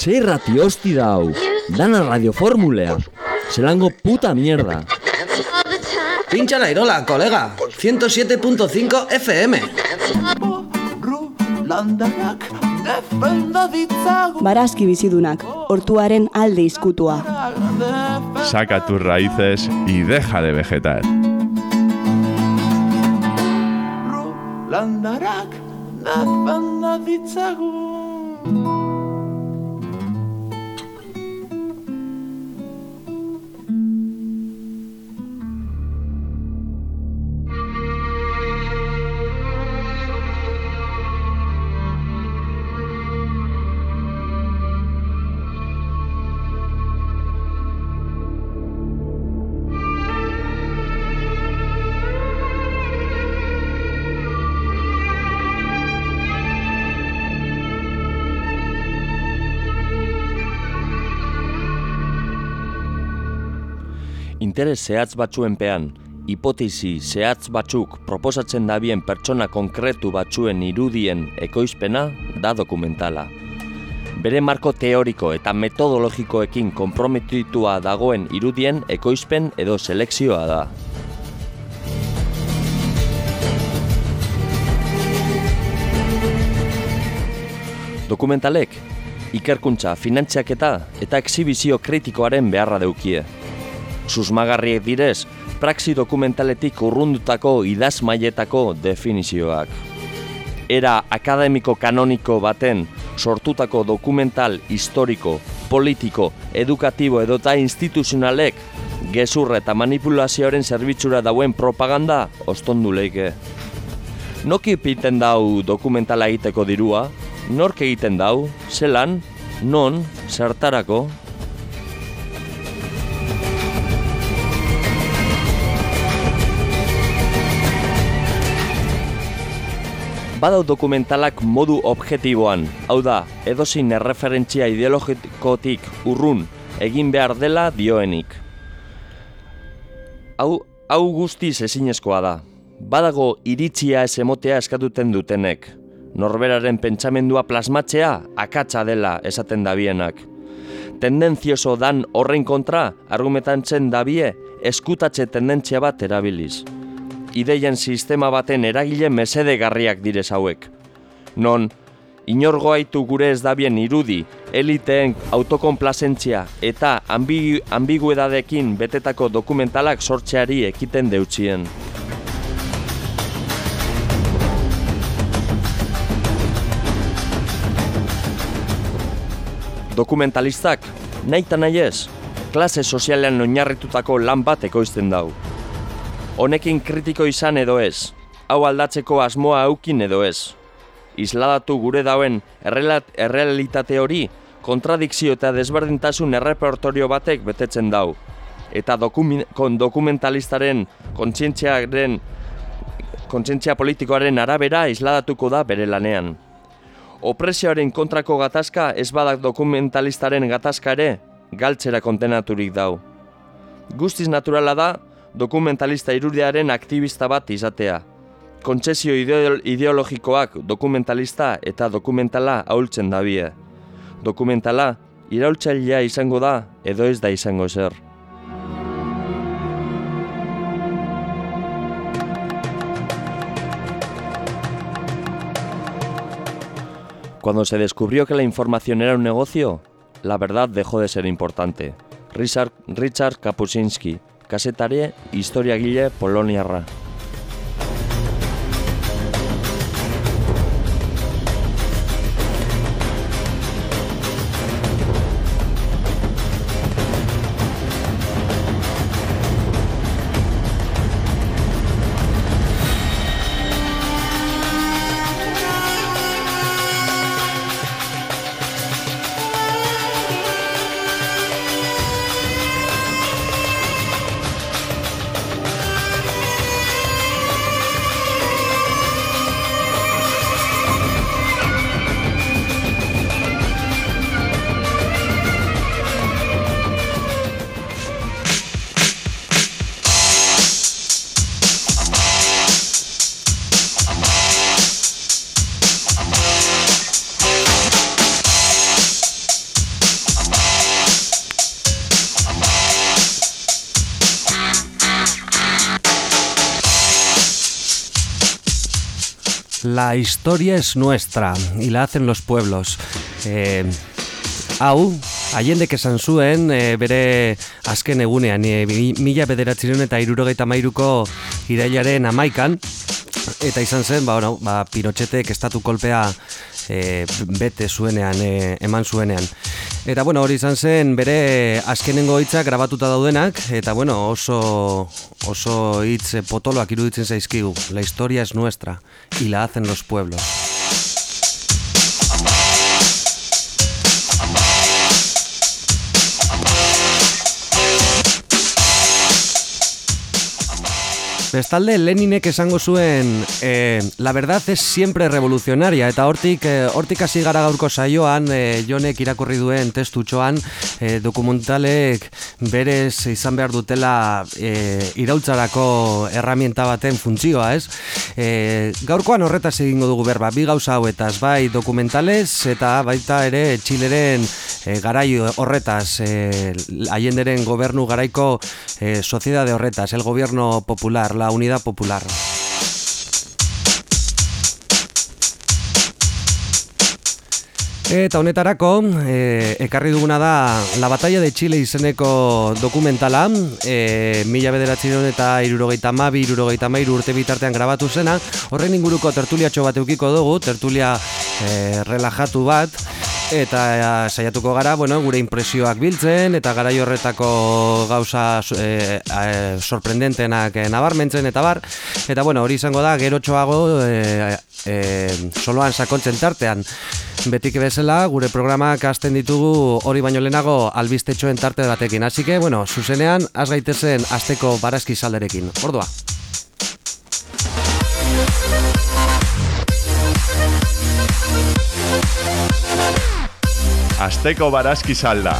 Zer rati hosti dau, dana radioformulea, zelango puta mierda. Pincha la irola, colega. 107.5 FM. Barazki bizidunak, hortuaren alde izkutua. Saca tus raíces y deja de vegetar. Landarak defenda ditzagun Interes zehatz batzuen pean, hipotesi zehatz batzuk proposatzen dabien pertsona konkretu batzuen irudien ekoizpena da dokumentala. Bere marko teoriko eta metodologikoekin konprometitua dagoen irudien ekoizpen edo selekzioa da. Dokumentalek, ikerkuntza, finantziaketa eta exhibizio kritikoaren beharra deukie susmagarriek direz, praxi dokumentaletik urrundutako idaz mailetako definizioak. Era akademiko kanoniko baten sortutako dokumental historiko, politiko, edukatibo edota instituzionalek gezurra eta manipulazioaren zerbitzura dauen propaganda ostondu leike. Noki piten dau dokumentala egiteko dirua? Nork egiten dau? Zelan? Non? Zertarako? Badau dokumentalak modu objektiboan, hau da, edozein erreferentzia ideologikotik urrun egin behar dela dioenik. Hau, hau guztiz ezinezkoa da. Badago iritzia ez emotea eskatuten dutenek. Norberaren pentsamendua plasmatzea akatsa dela esaten dabienak. Tendentzioso dan horrein kontra argumentantzen dabie eskutatze tendentzia bat erabiliz ideien sistema baten eragile mesedegarriak direz hauek. Non, inorgoaitu gure ez dabien irudi, eliteen autokonplazentzia eta ambi, ambiguedadekin betetako dokumentalak sortzeari ekiten deutzien. Dokumentalistak, nahi eta nahi ez, klase sozialean oinarritutako lan bat ekoizten dau. Honekin kritiko izan edo ez, hau aldatzeko asmoa aukin edo ez. Isladatu gure dauen errelat, errealitate hori, kontradikzio eta desberdintasun errepertorio batek betetzen dau. Eta dokumi, kon dokumentalistaren kontzientziaren kontzientzia politikoaren arabera isladatuko da bere lanean. Opresioaren kontrako gatazka ez badak dokumentalistaren gatazka ere, galtzera kontenaturik dau. Guztiz naturala da, dokumentalista irudiaren aktivista bat izatea. Kontsesio ideologikoak dokumentalista eta dokumentala ahultzen dabie. Dokumentala iraultzailea izango da edo ez da izango zer. Cuando se descubrió que la información era un negocio, la verdad dejó de ser importante. Richard, Richard Kapuscinski, kasetare historiagile poloniarra. La historia es nuestra y la hacen los pueblos. Eh, hau, haiendek esan zuen, e, bere azken egunean, e, mila bederatzireun eta irurogeita mairuko irailaren amaikan, eta izan zen, ba, bueno, ba, Pinotxetek estatu kolpea e, bete zuenean, e, eman zuenean. Eta bueno, hori izan zen bere azkenengo hitzak grabatuta daudenak eta bueno, oso oso hitz potoloak iruditzen zaizkigu. La historia es nuestra y la hacen los pueblos. Bestalde, Leninek esango zuen e, La verdad es siempre revolucionaria Eta hortik, e, hortik hasi gara gaurko saioan e, Jonek irakurri duen testutxoan e, Dokumentalek berez izan behar dutela e, Iraultzarako erramienta baten funtzioa, ez? E, gaurkoan horretaz egingo dugu berba Bi gauza hauetaz, bai dokumentales Eta baita ere Txileren e, garai horretaz e, Aienderen gobernu garaiko e, Sociedade horretaz, el gobierno popular la Unidad Popular. Eta honetarako, e, ekarri duguna da La Batalla de Chile izeneko dokumentala, e, mila bederatzion eta irurogeita mabi, irurogeita mairu urte bitartean grabatu zena, horren inguruko tertuliatxo bat eukiko dugu, tertulia e, relajatu bat, eta saiatuko gara, bueno, gure impresioak biltzen eta garai horretako gauza e, e, sorprendentenak nabarmentzen eta bar eta bueno, hori izango da gerotxoago e, e, soloan sakontzen tartean Betik bezala, gure programak hasten ditugu hori baino lehenago albistetxoen tarte batekin. Que, bueno, zuzenean, az gaitezen azteko barazki salderekin. Ordua. Azteko barazki salda.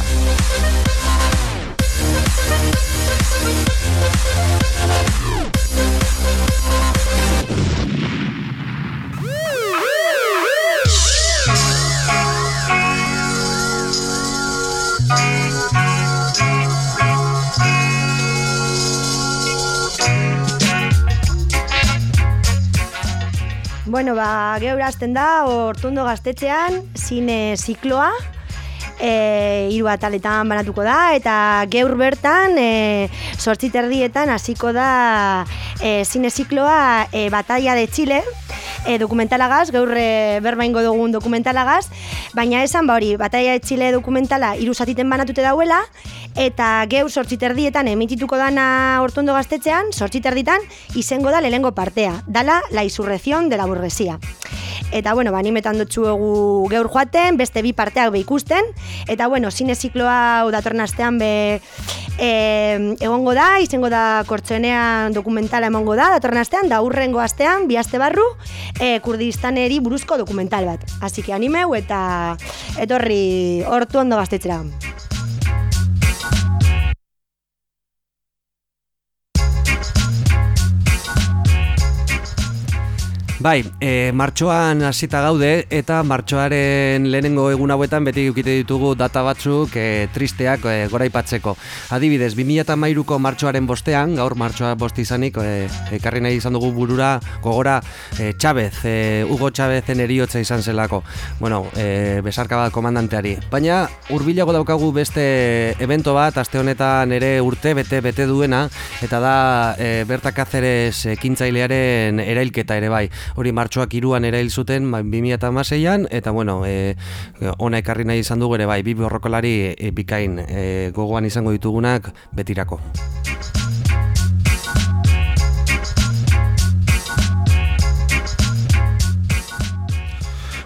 Bueno, ba, gehur azten da, ortundo gaztetxean, zine zikloa, e, iru ataletan banatuko da, eta geur bertan, e, sortziterdietan hasiko da e, zine zikloa e, Batalla de Chile, e, dokumentalagaz, gaur e, berbaingo dugun dokumentalagaz, baina esan ba hori, Batalla de Chile dokumentala hiru satiten banatute dauela, eta geu sortziterdietan emitituko dana hortondo gaztetxean, sortziterditan izango da lehengo partea, dala la isurrezion de la burguesia. Eta bueno, ba, animetan dutxu egu geur joaten, beste bi parteak be ikusten, eta bueno, zine zikloa datorren astean be e, egongo da, izango da kortzoenean dokumentala emongo da, datorren astean, da urrengo astean, bi aste barru, e, kurdistaneri buruzko dokumental bat. Así que animeu eta etorri hortu ondo gaztetxera. Bai, e, martxoan hasita gaude eta martxoaren lehenengo egun hauetan beti ukite ditugu data batzuk e, tristeak e, goraipatzeko. Adibidez, 2013ko martxoaren bostean, gaur martxoa bost izanik, ekarri nahi izan dugu burura gogora e, Chavez, e, Hugo Chavezen eriotza izan zelako. Bueno, e, besarka bat komandanteari. Baina, hurbilago daukagu beste evento bat, aste honetan ere urte bete bete duena, eta da e, Berta Cáceres ekintzailearen erailketa ere bai hori martxoak iruan ere hil zuten 2006an, eta bueno, e, ona ekarri nahi izan dugu ere bai, bi borrokolari e, bikain e, gogoan izango ditugunak betirako.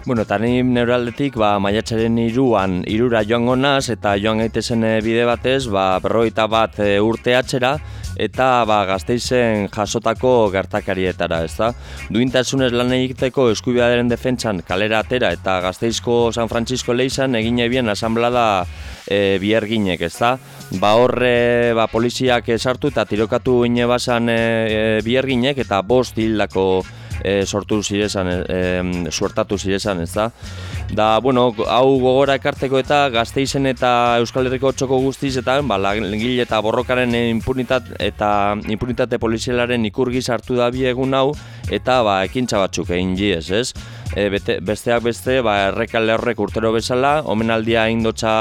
Bueno, eta ni neuraldetik, ba, maiatxaren iruan, irura joan gonaz, eta joan gaitezen e, bide batez, ba, berroita bat e, urte atxera, eta ba, gazteizen jasotako gertakarietara, ez da? Duintasunez lan egiteko eskubiaderen defentsan kalera atera eta gazteizko San Francisco leizan egin ebien asamblada e, bierginek, ez da? Ba horre ba, poliziak esartu eta tirokatu ine basan e, e, bierginek eta bost hildako e, sortu zirezan, e, e, suertatu zirezan, ez da. Da, bueno, hau gogora ekarteko eta gazteizen eta Euskal Herriko txoko guztizetan, ba, langile eta borrokaren impunitat eta impunitate polizialaren ikurgiz hartu da bi egun hau, eta ba, ekintza batzuk egin jiez, ez? E, bete, besteak beste, ba, errekale horrek urtero bezala, omenaldia indotxa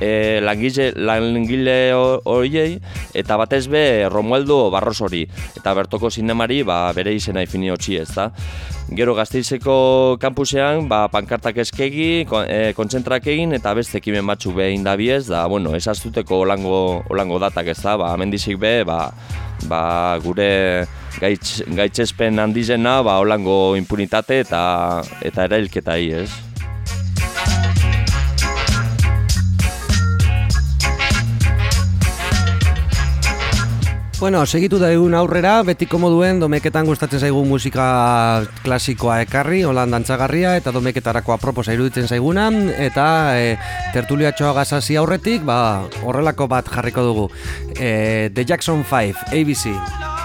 e, langile, langile horiei eta batez be Romualdo Barros hori eta bertoko zinemari ba, bere izena ifini hotxi ez da. Gero gazteizeko kampusean ba, pankartak eskegi, kon, e, kontzentrak egin eta beste ekimen batzuk behin da biez, da, bueno, esaztuteko olango, olango datak ez da, ba, mendizik be, ba, ba, gure gaitz, gaitzespen handizena, ba, olango impunitate eta, eta erailketa hi, ez? Bueno, segitu da egun aurrera, betiko moduen domeketan gustatzen zaigu musika klasikoa ekarri, holan dantzagarria, eta domeketarako aproposa iruditzen zaiguna, eta e, tertuliatxoa gazasi aurretik, ba, horrelako bat jarriko dugu. E, The Jackson 5, ABC.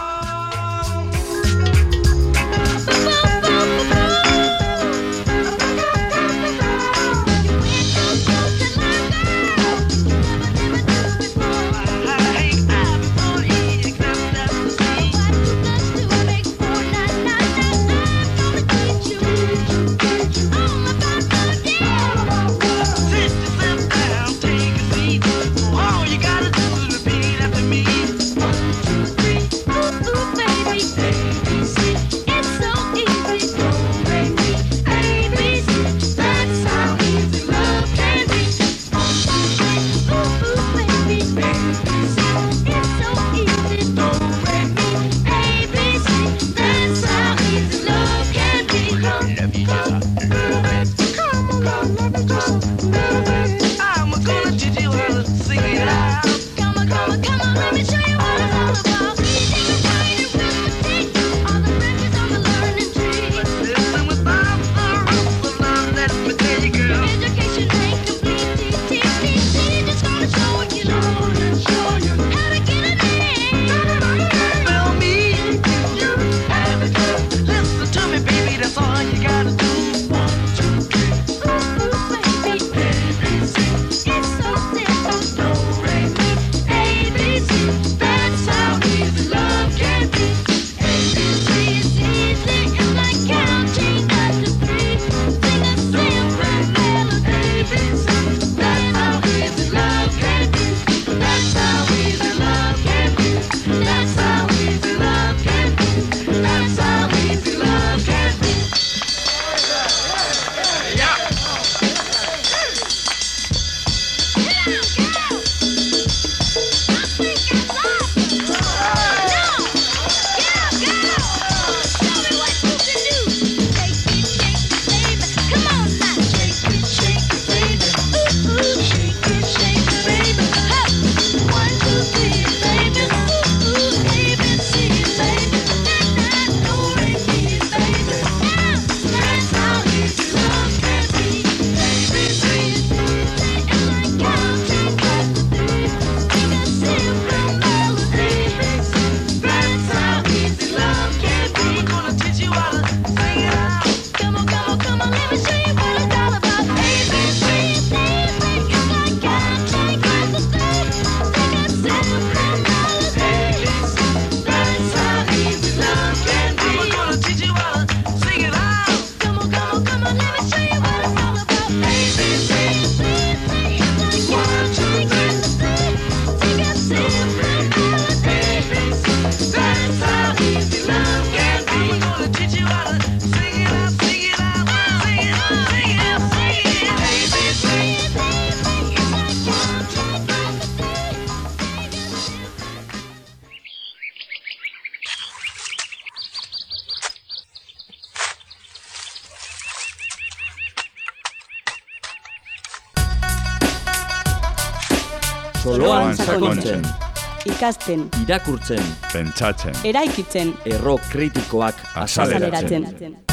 Ikasten, irakurtzen, Pentsatzen. eraikitzen, erro kritikoak Azaleratzen. azaleratzen.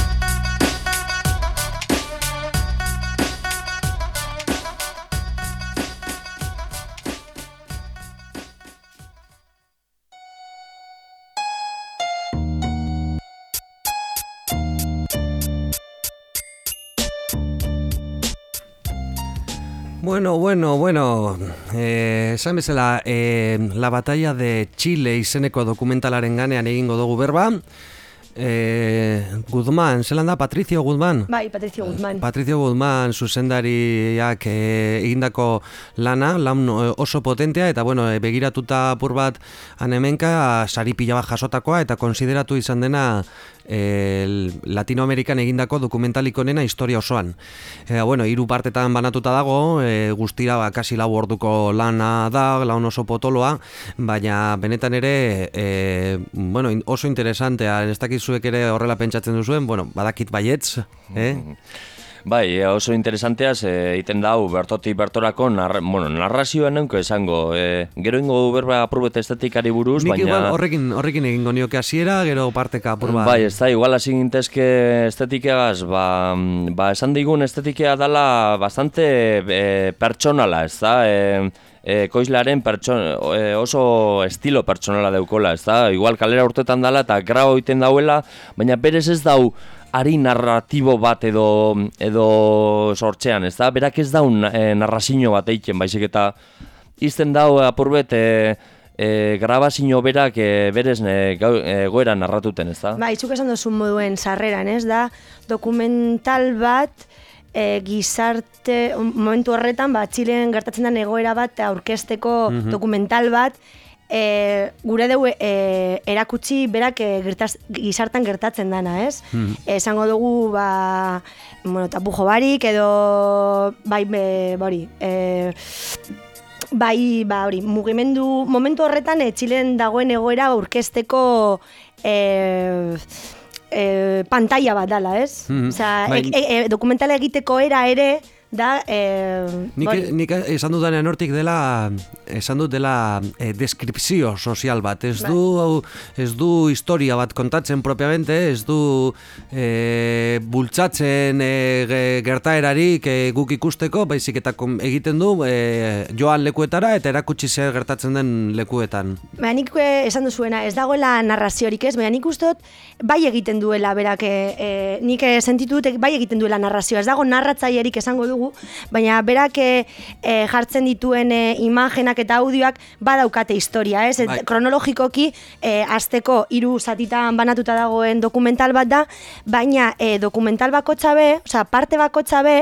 Bueno, bueno, bueno, eh, esan bezala, eh, la batalla de Chile izeneko dokumentalaren ganean egingo dugu berba, eh, Guzman, zelan da, Patricio Guzman? Bai, Patricio Guzmán. Patricio Guzman zuzendariak eh, egindako lana, lan eh, oso potentea, eta bueno, eh, begiratuta apur bat anemenka, sari pila bat jasotakoa, eta konsideratu izan dena eh, Latinoamerikan egindako dokumentalik onena historia osoan. E, bueno, hiru partetan banatuta dago, e, guztira ba, kasi lau orduko lana da, laun oso potoloa, baina benetan ere e, bueno, oso interesantea, ez dakit zuek ere horrela pentsatzen duzuen, bueno, badakit baietz, eh? Bai, e, oso interesantea, ze egiten dau bertotik bertorako narra, bueno, narrazioa neunko esango. E, gero ingo berba apurbet estetikari buruz, Nik baina... igual horrekin, horrekin egingo nioke hasiera, gero parteka apur bat. Bai, ez da, igual hasi gintezke estetikegaz, ba, ba, esan digun estetikea dala bastante e, pertsonala, ez da, e, e, koizlearen pertson, e, oso estilo pertsonala deukola, ez da, igual kalera urtetan dala eta grau egiten dauela, baina berez ez dau ari narratibo bat edo, edo sortzean, ez da, berak ez daun e, narrazio bat eiken, baizik eta izten dau apurbet e, e, grabazio berak e, berez e, gau, e, goera narratuten, ez da? Bai, zuk esan duzun moduen sarreran, ez da, dokumental bat, e, gizarte, momentu horretan, ba, Txilen gertatzen den egoera bat, aurkesteko dokumental bat, e, gure deu e, erakutsi berak e, gertaz, gizartan gertatzen dana, ez? Esango dugu, ba, bueno, tapujo barik, edo, bai, be, hori, e, Bai, ba, hori, mugimendu, momentu horretan e, Txilen dagoen egoera aurkezteko e, e, pantalla bat dala, ez? Mhm. Osea, Bai. e, e, dokumentala egiteko era ere da... E, Nik, esan dudanean hortik dela, esan dut dela eh, deskripzio sozial bat. Ez Bai. du, ez du historia bat kontatzen propiamente, ez du eh, bultzatzen eh, ge- gertaerarik eh, guk ikusteko, baizik eta egiten du eh, joan lekuetara eta erakutsi zer gertatzen den lekuetan. Baina nik eh, esan duzuena, ez dagoela narraziorik ez, baina nik uste dut bai egiten duela berak, e, e, nik eh, sentitu dut bai egiten duela narrazioa, ez dago narratzailerik esango dugu, baina berak e, jartzen dituen e, imagenak eta audioak badaukate historia, ez? Bai. kronologikoki e, azteko hiru zatitan banatuta dagoen dokumental bat da, baina e, dokumental bakotza be, osea, parte bakotza be,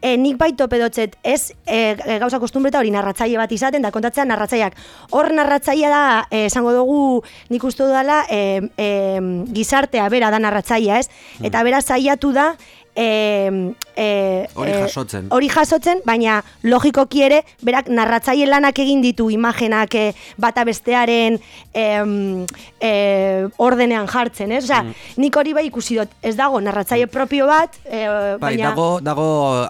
e, nik baito pedotzet, ez e, gauza kostumbreta hori narratzaile bat izaten, da kontatzea narratzaileak. Hor narratzailea da, esango dugu, nik uste dudala, e, e, gizartea bera da narratzailea, ez? Eta bera saiatu da, e, e, Hori e, jasotzen. hori jasotzen, baina logikoki ere, berak narratzaile lanak egin ditu imagenak e, bata bestearen em, e, ordenean jartzen, ez? Osea, nik hori bai ikusi dut, ez dago narratzaile propio bat, e, Bai, baina... dago, dago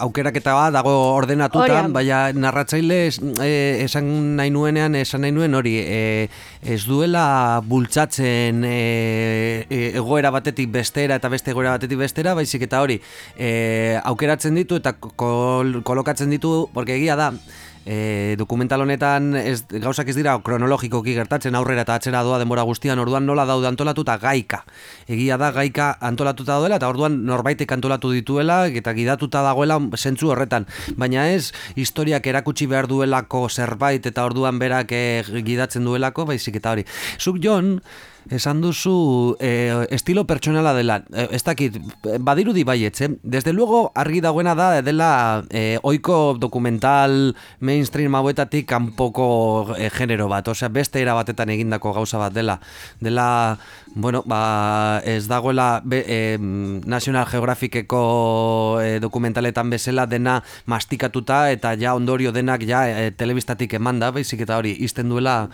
aukeraketa bat, dago ordenatuta, Hori da. baina narratzaile es- eh, esan nahi nuenean, esan nahi nuen hori, eh, ez duela bultzatzen eh, eh, egoera batetik bestera eta beste egoera batetik bestera, baizik eta hori, eh, aukeratzen ditu eta kol, kolokatzen ditu, porque egia da, E, dokumental honetan ez, gauzak ez dira kronologikoki gertatzen aurrera eta atzera doa denbora guztian orduan nola daude antolatuta gaika. Egia da gaika antolatuta daudela eta orduan norbaitek antolatu dituela eta gidatuta dagoela zentzu horretan. Baina ez historiak erakutsi behar duelako zerbait eta orduan berak eh, gidatzen duelako baizik eta hori. Zuk Jon Esan duzu eh, estilo pertsonala dela, eh, ez dakit, badirudi baietz, eh? Desde luego argi dagoena da dela eh, oiko dokumental mainstream hauetatik kanpoko eh, genero bat, osea beste era batetan egindako gauza bat dela. Dela, bueno, ba, ez dagoela be, eh, National Geographiceko eh, dokumentaletan bezala dena mastikatuta eta ja ondorio denak ja eh, telebistatik emanda, baizik eta hori izten duela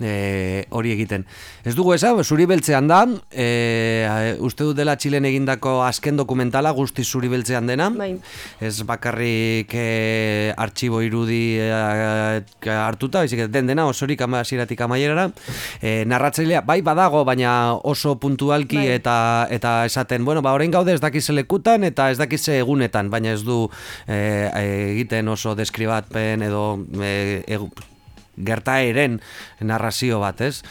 eh, hori egiten. Ez dugu esan, zuri beltzean da, eh, uste dut dela Txilen egindako azken dokumentala guzti zuri beltzean dena. Bai. Ez bakarrik eh, artxibo irudi eh, hartuta, baizik eta den dena osorik ama hasieratik amaierara. Eh, narratzailea bai badago, baina oso puntualki Bai. eta eta esaten, bueno, ba orain gaude ez dakize lekutan eta ez dakize egunetan, baina ez du eh, egiten oso deskribatpen edo eh, egu- gertaeren narrazio bat, ez?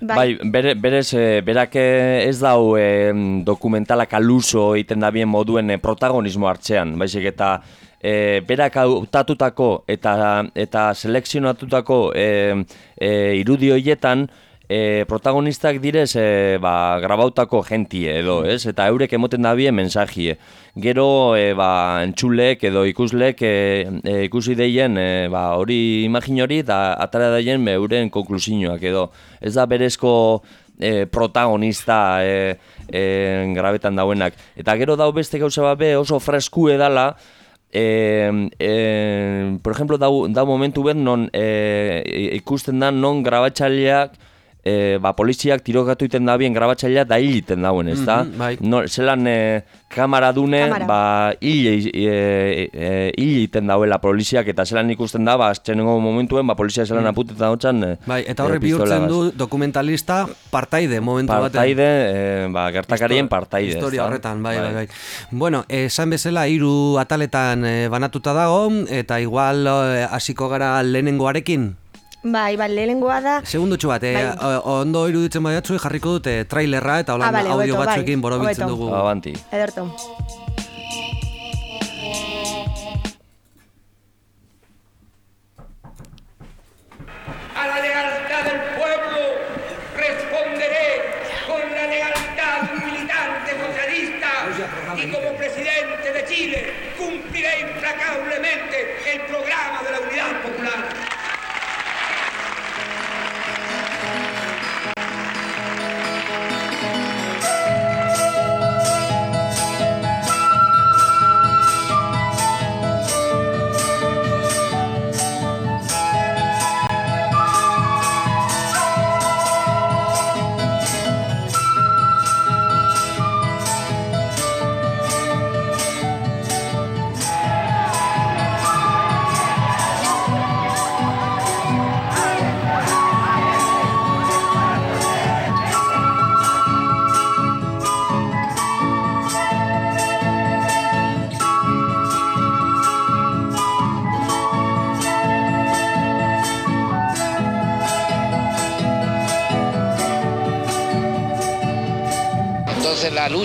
Bai, bere, berez, e, berak eh, ez dau e, dokumentalak aluso egiten da bien moduen e, protagonismo hartzean, baizik eta e, berak hautatutako eta eta selekzionatutako e, e, irudi horietan e, protagonistak direz e, ba, grabautako gentie edo, ez? Eta eurek emoten da bien mensajie. Gero e, ba, entxulek edo ikuslek e, e, ikusi deien e, ba, hori imagin hori eta atara daien euren konklusioak edo. Ez da berezko e, protagonista e, e, grabetan dauenak. Eta gero dau beste gauza bat be oso fresku edala, E, e, por ejemplo, da, da momentu ben non e, ikusten da non grabatzaileak e, ba, poliziak tirokatu iten da bien grabatzailea da hil iten dauen, ez da? Mhm, bai. no, zelan e, kamara dune, Kamara. ba, hil e, e, hil iten dauela poliziak, eta zelan ikusten da, ba, txenengo momentuen, ba, polizia zelan aputetan hau txan, e, Bai, eta horrek bihurtzen du dokumentalista partaide momentu batean. Partaide, e, ba, gertakarien partaide. Historia horretan, bai, bai, bai. Bueno, esan bezala hiru ataletan eh, banatuta dago, eta igual hasiko gara lehenengoarekin. Bai, bai, lehenengoa da... Segundutxo bat, eh, Bai. o- ondo iruditzen badiatzu jarriko dute trailerra eta holan Ah, bale, audio bai, batzuekin borobiltzen hobeto. dugu. Abanti. Ederto. A la lealtad del pueblo responderé con la lealtad de un militante socialista y como presidente de Chile cumpliré implacablemente el programa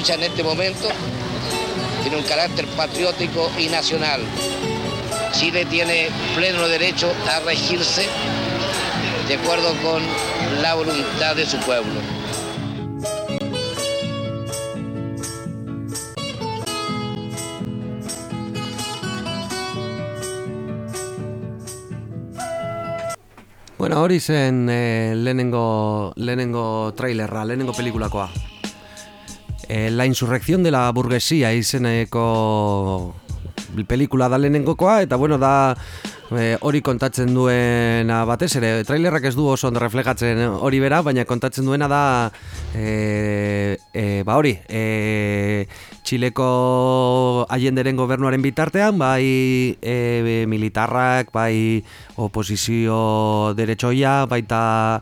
lucha en este momento tiene un carácter patriótico y nacional. Chile tiene pleno derecho a regirse de acuerdo con la voluntad de su pueblo. Bueno, hori zen eh, lehenengo, lehenengo trailerra, lehenengo pelikulakoa. Eh, la insurrección de la burguesía izeneko pelikula da lehenengokoa, eta bueno, da eh, hori kontatzen duena batez ere, trailerrak ez du oso ondo reflejatzen hori bera, baina kontatzen duena da eh, eh, ba hori, eh, Txileko Allenderen gobernuaren bitartean, bai e, militarrak, bai oposizio derechoia, baita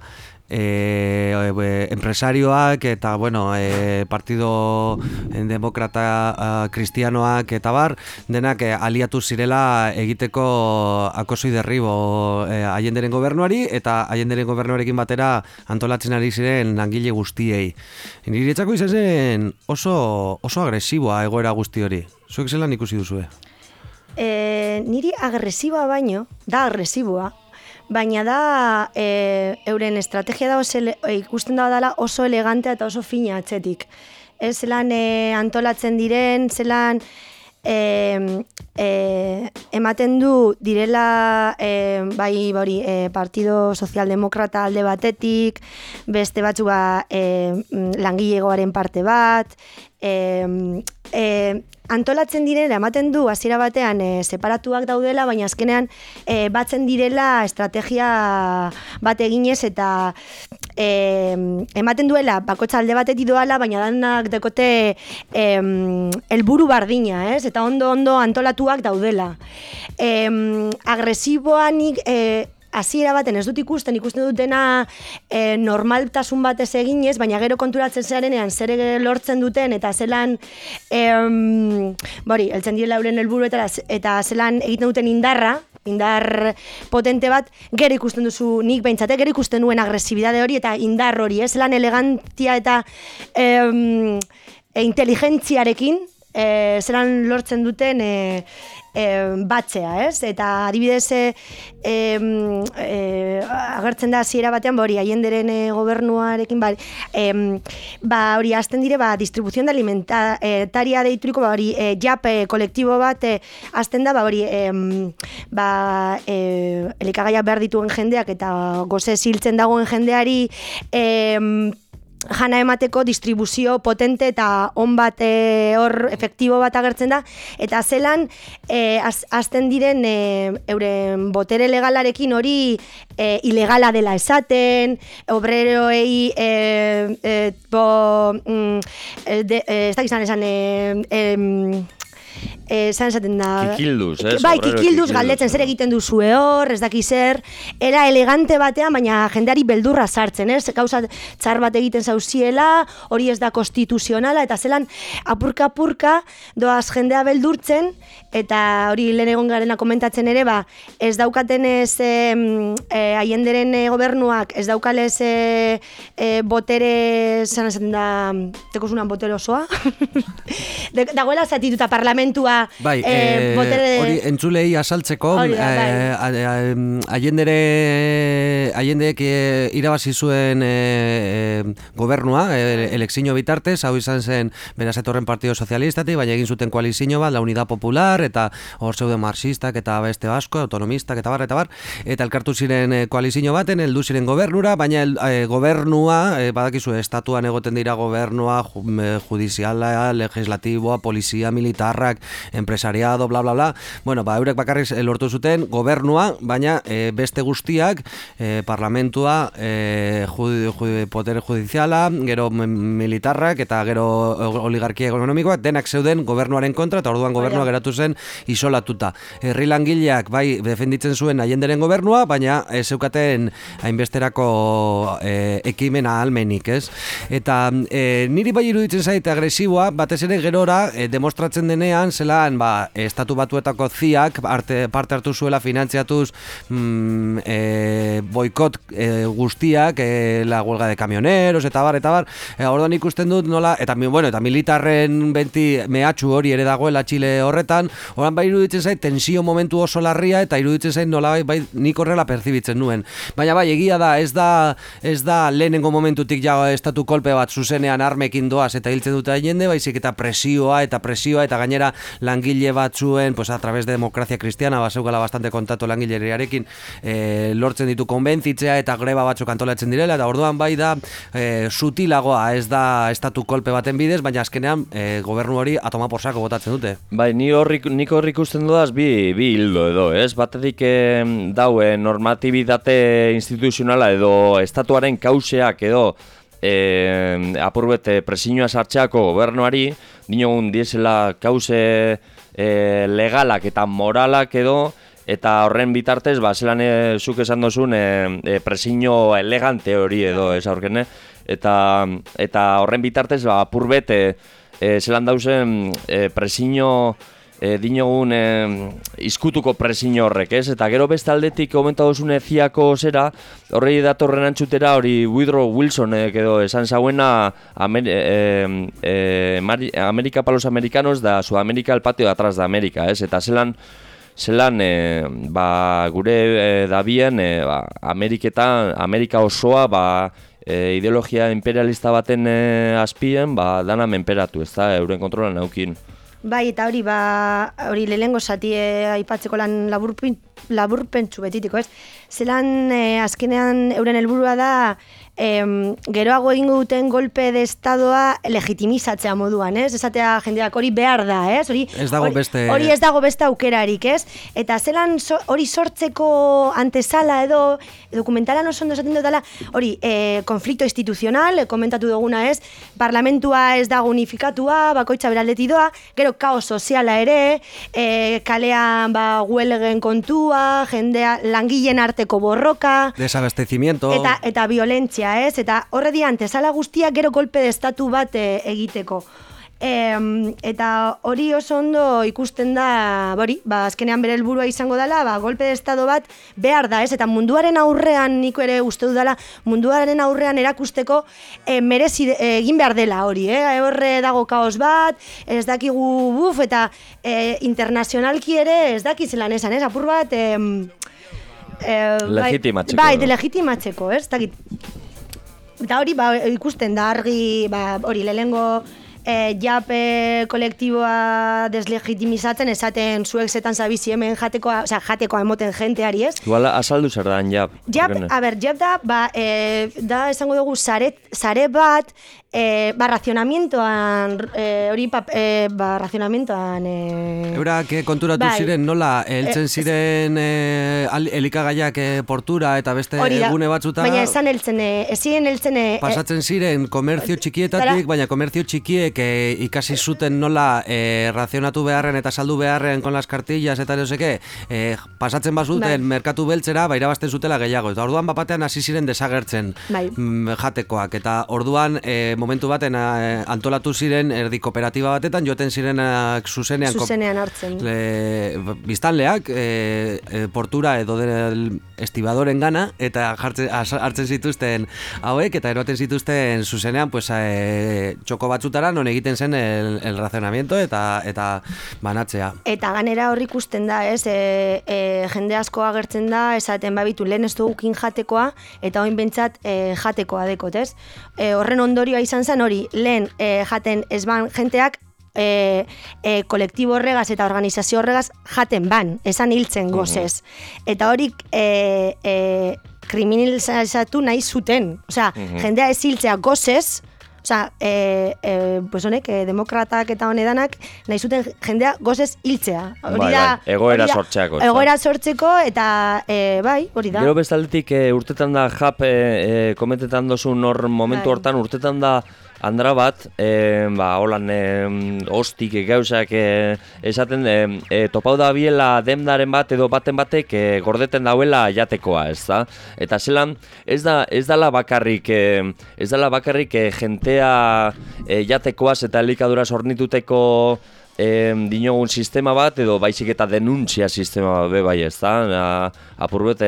e, e, empresarioak eta bueno, e, partido demokrata kristianoak eta bar, denak aliatu zirela egiteko akosoi derribo e, Allenderen gobernuari eta Allenderen gobernuarekin batera antolatzen ari ziren langile guztiei. Niretzako izan zen oso, oso agresiboa egoera guzti hori. Zuek zelan ikusi duzue? E, niri agresiboa baino, da agresiboa, baina da e, euren estrategia da oso, e, ikusten da dela oso elegantea eta oso fina atzetik. Ez zelan e, antolatzen diren, zelan e, e, ematen du direla e, bai hori e, Partido Sozialdemokrata alde batetik, beste batzu ba, e, mm, langilegoaren parte bat, e, e, antolatzen direla, ematen du hasiera batean e, separatuak daudela, baina azkenean e, batzen direla estrategia bat eginez eta e, ematen duela bakotza alde batetik doala, baina danak dekote em, helburu bardina, ez? Eta ondo ondo antolatuak daudela. Em, agresiboa nik e, hasiera baten ez dut ikusten, ikusten dutena e, normaltasun batez eginez, baina gero konturatzen zarenean zer lortzen duten eta zelan em, bori, eltzen direla euren helburuetara eta zelan egiten duten indarra, indar potente bat, gero ikusten duzu nik behintzate, gero ikusten nuen agresibidade hori eta indar hori, ez lan elegantia eta em, e, inteligentziarekin, e, zelan lortzen duten e, e, batzea, ez? Eta adibidez e, e, agertzen da hasiera batean, ba hori, haienderen e, gobernuarekin, ba, em, ba hori, azten dire, ba, distribuzion de alimentaria deituriko, ba hori, e, jap e, kolektibo bat, e, azten da, ba hori, em, ba, e, elikagaiak behar dituen jendeak eta goze ziltzen dagoen jendeari, em, jana emateko distribuzio potente eta on bat e, hor efektibo bat agertzen da. Eta zelan e, az, azten diren e, euren botere legalarekin hori e, ilegala dela esaten obreroei e, e, bo, mm, de, e, ez dakizan esan e, e, eh, zan esaten da... Kikilduz, ez? Bai, kikilduz galdetzen zer egiten duzue hor, ez daki zer, era elegante batean, baina jendeari beldurra sartzen, ez? Gauza txar bat egiten zauziela, hori ez da konstituzionala, eta zelan apurka-apurka doaz jendea beldurtzen, eta hori lehen egon garena komentatzen ere, ba, ez daukaten ez em, eh, haienderen eh, gobernuak, ez daukalez eh, eh, botere, zan esaten da, tekosunan botere osoa, dagoela zatituta parlamentua Bai, eh, botere... hori entzulei asaltzeko, Hori da, bai. a- a- em, haiendere, haiendeek eh, irabazi zuen eh, gobernua, eh, elekzio bitartez, hau izan zen beraz etorren Partido Sozialistatik, baina egin zuten koalizio bat, la Unidad Popular, eta hor zeuden marxistak, eta beste asko, autonomistak, eta bar, eta bar, eta elkartu ziren eh, koalizio baten, heldu ziren gobernura, baina el, eh, gobernua, eh, badakizu, estatuan egoten dira gobernua, ju, eh, judiziala, legislatiboa, polizia, militarrak, empresariado, bla, bla, bla. Bueno, ba, eurek bakarriz lortu zuten gobernua, baina eh, beste guztiak, eh, parlamentua, eh, judi, judi, potere judiziala, gero militarrak, eta gero oligarkia ekonomikoak, denak zeuden gobernuaren kontra, eta orduan gobernua geratu zen isolatuta. Herri langileak, bai, defenditzen zuen haienderen gobernua, baina ez zeukaten hainbesterako eh, ekimena almenik, ez? Eta eh, niri bai iruditzen zait agresiboa, batez ere gerora eh, demostratzen denean, zelan, ba, estatu batuetako ziak arte, parte hartu zuela finantziatuz mm, eh, boikot eh, guztiak, eh, la huelga de camioneros, eta bar, eta bar, eh, orduan ikusten dut nola, eta, bueno, eta militarren benti mehatxu hori ere dagoela Txile horretan, oran bai iruditzen zait tensio momentu oso larria, eta iruditzen zait nola bai, bai nik horrela perzibitzen nuen. Baina bai, egia da, ez da, ez da lehenengo momentutik ja estatu kolpe bat zuzenean armekin doaz eta hiltzen dute jende, baizik eta presioa eta presioa eta gainera langile batzuen, pues a través de democracia cristiana, baseukala bastante kontatu langileriarekin, eh, lortzen ditu konbentzitzea eta greba batzuk antolatzen direla, eta orduan bai da eh, sutilagoa, ez da estatu kolpe baten bidez, baina azkenean eh, gobernu hori atoma porsako botatzen dute. Bai, ni horrik, nik horrik ikusten dudaz bi, bi hildo edo, ez? Batetik eh, daue normatibidate instituzionala edo estatuaren kauseak edo eh, apurbete presioa sartxeako gobernuari, dinogun diesela kause eh, legalak eta moralak edo, eta horren bitartez, ba, zelan eh, zuk esan dozun, eh, eh, presio elegante hori edo, ez aurkene, eta, eta horren bitartez, ba, apurbet, eh, eh, zelan dauzen eh, presio e, dinogun e, izkutuko presio horrek, ez? Eta gero beste aldetik komenta duzune ziako zera, horrei datorren antzutera hori Woodrow Wilson eh, edo esan zauena Amer, e, e, Mari- Amerika para los americanos da Sudamérica el patio de atrás de América, ez? Eta zelan zelan e, ba, gure e, dabien e, ba, Ameriketan, Amerika osoa ba, e, ideologia imperialista baten e, azpien ba, dana menperatu, ez da, euren kontrolan aukin. Bai, eta hori, ba, hori lehengo zati eh, aipatzeko lan laburpin, laburpentsu betitiko, ez? Zelan eh, azkenean euren helburua da em, geroago egingo duten golpe de estadoa legitimizatzea moduan, ez? Esatea jendeak hori behar da, ez? Hori, Ez dago hori- beste- Hori ez dago beste aukerarik, ez? Eta zelan so- hori sortzeko antesala edo dokumentalan oso ondo esaten dutela, hori, eh, konflikto instituzional, komentatu duguna ez, parlamentua ez dago unifikatua, bakoitza beraldeti doa, gero kaos soziala ere, eh, kalean ba, huelgen kontua, jendea langileen arteko borroka, Desabastecimiento. eta eta violentzia, ez? Eta horre di antesala guztia gero golpe de estatu bat eh, egiteko. Em, eta hori oso ondo ikusten da, hori, ba, azkenean bere helburua izango dela, ba, golpe de estado bat behar da, ez? Eta munduaren aurrean, niko ere uste dudala, munduaren aurrean erakusteko e, merezi e, egin behar dela hori, eh? Horre dago kaos bat, ez dakigu buf, eta e, internazionalki ere ez daki zelan esan, ez? Apur bat, em, e, bai- Legitimatzeko, Bai, legitimatzeko, ez? Dakit, Eta hori ba, ikusten da argi, ba, hori lehengo e, jap e, kolektiboa deslegitimizatzen, esaten zuek zetan zabizi hemen jatekoa, osea, jatekoa emoten jenteari, ez? Igual azaldu zer da, jap. Jap, a ber, jap da, ba, e, da esango dugu sare, sare bat, e, ba, razionamientoan, e, hori, pap, e, ba, razionamientoan, e, Eurak eh, konturatu Bai. ziren nola heltzen Eh, ziren eh, al- elikagaiak eh, portura eta beste da. egune batzuta Baina esan heltzen, e, ezien heltzen, e, pasatzen ziren komerzio txikietatik, baina komerzio txikiek eh, ikasi zuten nola eh, razionatu beharren eta saldu beharren kon las kartillas eta no seke, eh, pasatzen bazuten Bai. merkatu beltzera, ba irabazten zutela gehiago. Eta orduan bapatean hasi ziren desagertzen Bai. mm, jatekoak eta orduan eh, momentu baten eh, antolatu ziren erdi kooperatiba batetan joten zirenak zuzenean zuzenean hartzen. Le, biztanleak e, portura edo del estibadoren gana eta jartzen, hartzen zituzten hauek eta eroten zituzten zuzenean pues, e, txoko batzutara non egiten zen el, el razonamiento eta eta banatzea. Eta ganera hor ikusten da, ez, e, e, jende asko agertzen da, esaten babitu lehen ez dugukin jatekoa, eta oin bentsat e, jatekoa dekot, ez? E, horren ondorioa izan zen hori, lehen e, jaten ez ban jenteak, e, e, kolektibo horregaz eta organizazio horregaz jaten ban, esan hiltzen gozez. Eta hori e, e, kriminalizatu nahi zuten. Osea, jendea ez hiltzea gozez, Osea, e, e, pues honek, e, demokratak eta honedanak, nahi zuten jendea gozez hiltzea. Hori Bai, da, bai, egoera sortzeako? Egoera sortzeko, eta e, bai, hori da. Gero bestaldetik e, urtetan da jap e, e, komentetan dozun hor momentu Bai. hortan urtetan da andra bat, e, ba, holan e, ostik e, gauzak e, esaten e, e, topau da biela demdaren bat edo baten batek e, gordeten dauela jatekoa, ez da? Eta zelan, ez da ez dala bakarrik e, ez dala bakarrik e, jentea e, jatekoaz eta elikaduraz hornituteko em, dinogun sistema bat edo baizik eta denuntzia sistema bat be bai ez da apurbet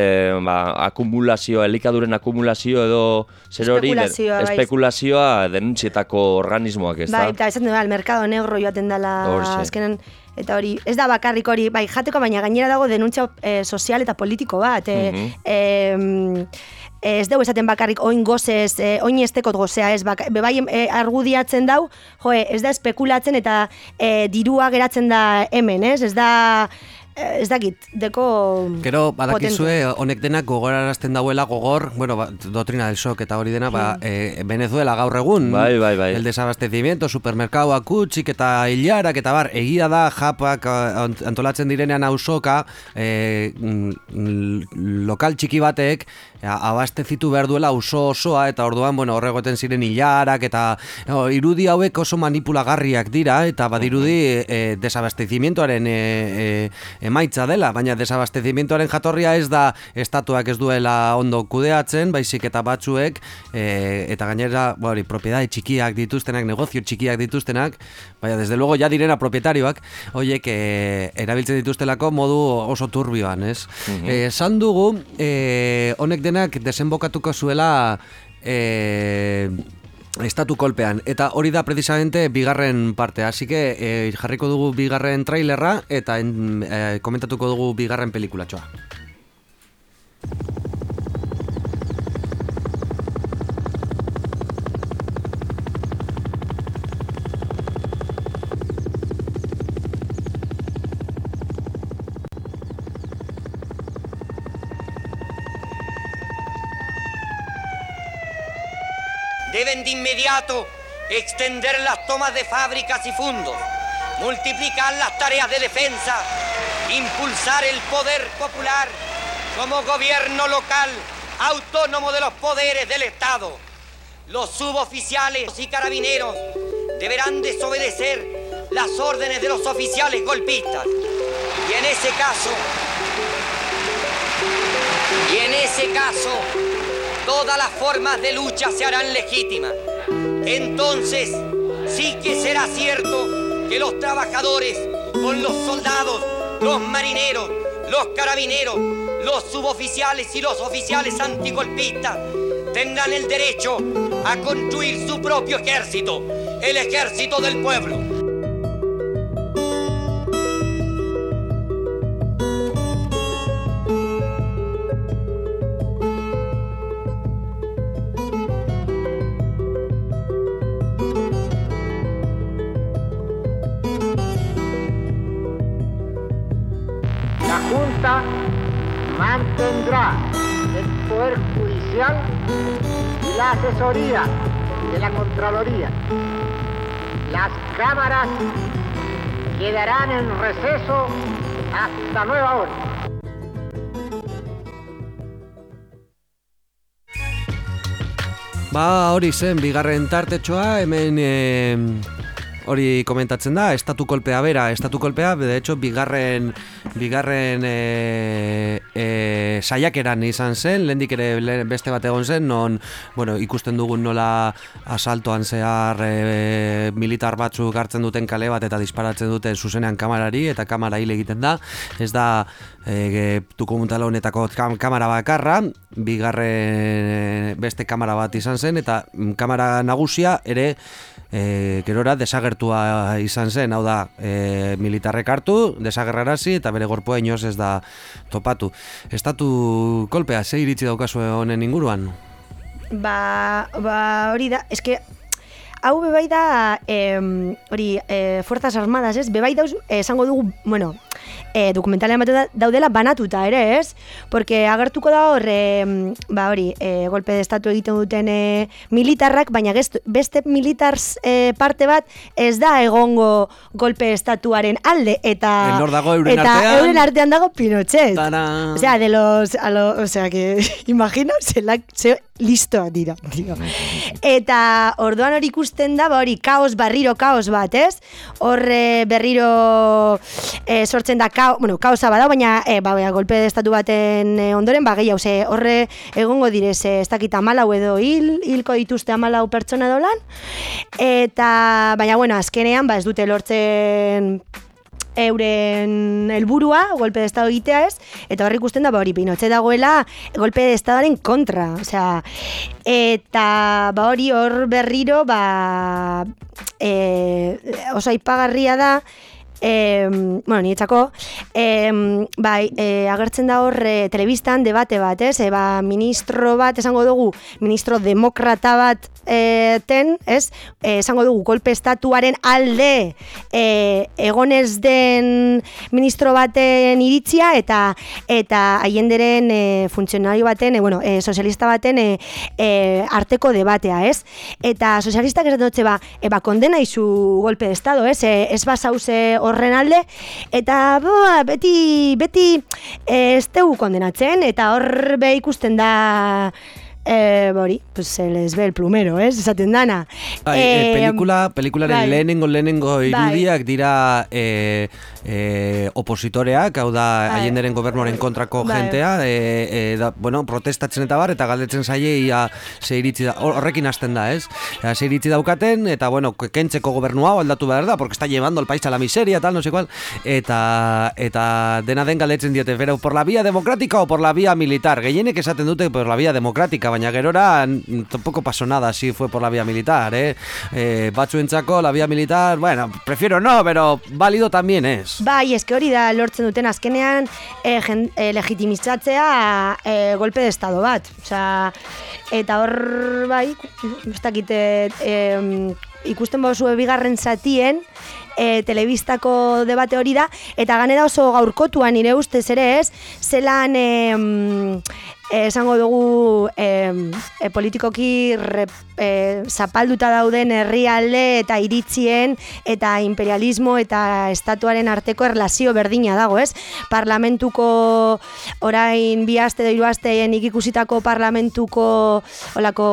ba, akumulazioa, elikaduren akumulazio edo zer hori de- Espekulazioa, bai. espekulazioa denuntzietako organismoak ez da Bai, eta esan du, al mercado negro joaten dela azkenen, eta hori, ez da bakarrik hori, bai, jateko, baina gainera dago denuntzia eh, sozial eta politiko bat. Eh, Mhm. em, ez dugu esaten bakarrik oin gozez, eh, oin estekot gozea, ez, bak, bebai eh, argudiatzen dau, joe, ez da espekulatzen eta eh, dirua geratzen da hemen, ez, ez da, eh, ez dakit, deko Gero, badakizue, honek denak gogorarazten dauela gogor, bueno, ba, doctrina del shock eta hori dena, ba, e, Venezuela gaur egun, Bai, bai, bai. el desabastecimiento, supermerkaoak utxik eta hilarak eta bar, egia da japak antolatzen direnean ausoka, e, mm, lokal txiki batek, a- abastezitu behar duela auzo osoa eta orduan, bueno, horregoten ziren hilarak eta no, irudi hauek oso manipulagarriak dira eta badirudi e, desabastecimientoaren e, e, emaitza dela, baina desabastecimientoaren jatorria ez da estatuak ez duela ondo kudeatzen, baizik eta batzuek e, eta gainera, ba hori, propiedade txikiak dituztenak, negozio txikiak dituztenak, baina desde luego ja direna propietarioak, hoiek e, erabiltzen dituztelako modu oso turbioan, ez? Eh, Esan dugu, e, honek denak desenbokatuko zuela e, estatu kolpean. Eta hori da precisamente bigarren partea así que eh, jarriko dugu bigarren trailerra eta en, eh, komentatuko dugu bigarren pelikulatxoa De inmediato extender las tomas de fábricas y fundos, multiplicar las tareas de defensa, impulsar el poder popular como gobierno local autónomo de los poderes del Estado. Los suboficiales y carabineros deberán desobedecer las órdenes de los oficiales golpistas. Y en ese caso, y en ese caso, todas las formas de lucha se harán legítimas. Entonces sí que será cierto que los trabajadores con los soldados, los marineros, los carabineros, los suboficiales y los oficiales antigolpistas tendrán el derecho a construir su propio ejército, el ejército del pueblo. Mantendrá el Poder Judicial y la asesoría de la Contraloría. Las cámaras quedarán en receso hasta nueva hora. Ba, hori zen, bigarren tartetxoa, hemen e, hori komentatzen da, estatu kolpea bera, estatu kolpea, de hecho, bigarren, bigarren e, e, saiakeran izan zen, lehendik ere beste bat egon zen, non, bueno, ikusten dugun nola asaltoan zehar e, militar batzuk hartzen duten kale bat eta disparatzen dute zuzenean kamarari, eta kamara hil egiten da, ez da e, dokumental honetako kam, kamera bakarra, bigarren beste kamera bat izan zen, eta mm, kamera nagusia ere e, gerora desagertua izan zen, hau da, e, militarrek hartu, desagerrarazi eta bere gorpua inoz ez da topatu. Estatu kolpea, ze iritzi daukazu honen inguruan? Ba, ba hori da, eske hau bebai da em, hori e, Fuerzas Armadas, ez? Bebai eh, esango dugu, bueno, e, dokumentalean bat da- daudela banatuta ere, ez? Porque agertuko da hor, em, ba hori, e, golpe de estatu egiten duten e, militarrak, baina gestu, beste militars e, parte bat ez da egongo golpe estatuaren alde, eta... El dago euren eta artean? euren artean dago Pinochet. Tara. O sea, de los, a lo, o sea, que imagino, se la, se, listoa dira, digo. Eta orduan hori ikusten da, ba hori kaos barriro kaos bat, ez? Horre berriro e, sortzen da bueno, kaosa bada, baina e, ba, ba, golpe estatu baten e, ondoren, ba, gehiago, ze horre egongo direz, e, ez dakit amalau edo hil, hilko dituzte amalau pertsona dolan, eta, baina, bueno, azkenean, ba, ez dute lortzen euren helburua golpe de estado egitea ez, eta horri ikusten da ba hori Pinochet dagoela golpe de estadoaren kontra, osea, eta ba hori hor berriro ba e, oso aipagarria da E, bueno, niretzako, e, bai, e, agertzen da hor e, telebistan debate bat, ez? E, ba, ministro bat, esango dugu, ministro demokrata bat e, ten, ez? E, esango dugu, golpe estatuaren alde e, egonez den ministro baten iritzia eta eta haienderen e, funtzionario baten, e, bueno, e, sozialista baten e, e, arteko debatea, ez? Eta sozialistak ez dutze ba, e, ba, kondena izu golpe de estado, ez? E, ez basauze horren alde, eta boa, beti, beti ez tegu kondenatzen, eta hor be ikusten da Eh, hori, pues se les ve el plumero, ¿eh? Esaten dana. Bai, eh, pelikula, pelikularen bai. lehenengo lehenengo Bai. irudiak dira eh, eh, opositoreak, hau da Bai. haienderen gobernuaren kontrako Bai. jentea, eh, eh, da, bueno, protestatzen eta bar, eta galdetzen zaie ia ze iritzi da, hor- horrekin hasten da, ez? Ea, ze iritzi daukaten, eta bueno, kentzeko gobernu hau aldatu behar da, porque está llevando el país a la miseria, tal, no sé cual, eta, eta dena den galdetzen diote, pero por la vía democrática o por la vía militar, gehienek esaten dute por la vía democrática, baina gerora tampoco pasó nada si fue por la vía militar, eh? eh batzuentzako la vía militar, bueno, prefiero no, pero válido también es. Bai, eske hori da lortzen duten azkenean e, jen, e, legitimizatzea e, golpe de estado bat. Osea, eta hor bai, ez dakite e, ikusten bauzue bigarren zatien, e, telebistako debate hori da, eta ganera oso gaurkotuan nire ustez ere ez, zelan e, esango dugu e, e, politikoki rep, e, zapalduta dauden herrialde eta iritzien eta imperialismo eta estatuaren arteko erlazio berdina dago, ez? Parlamentuko orain bi aste edo hiru aste nik ikusitako parlamentuko olako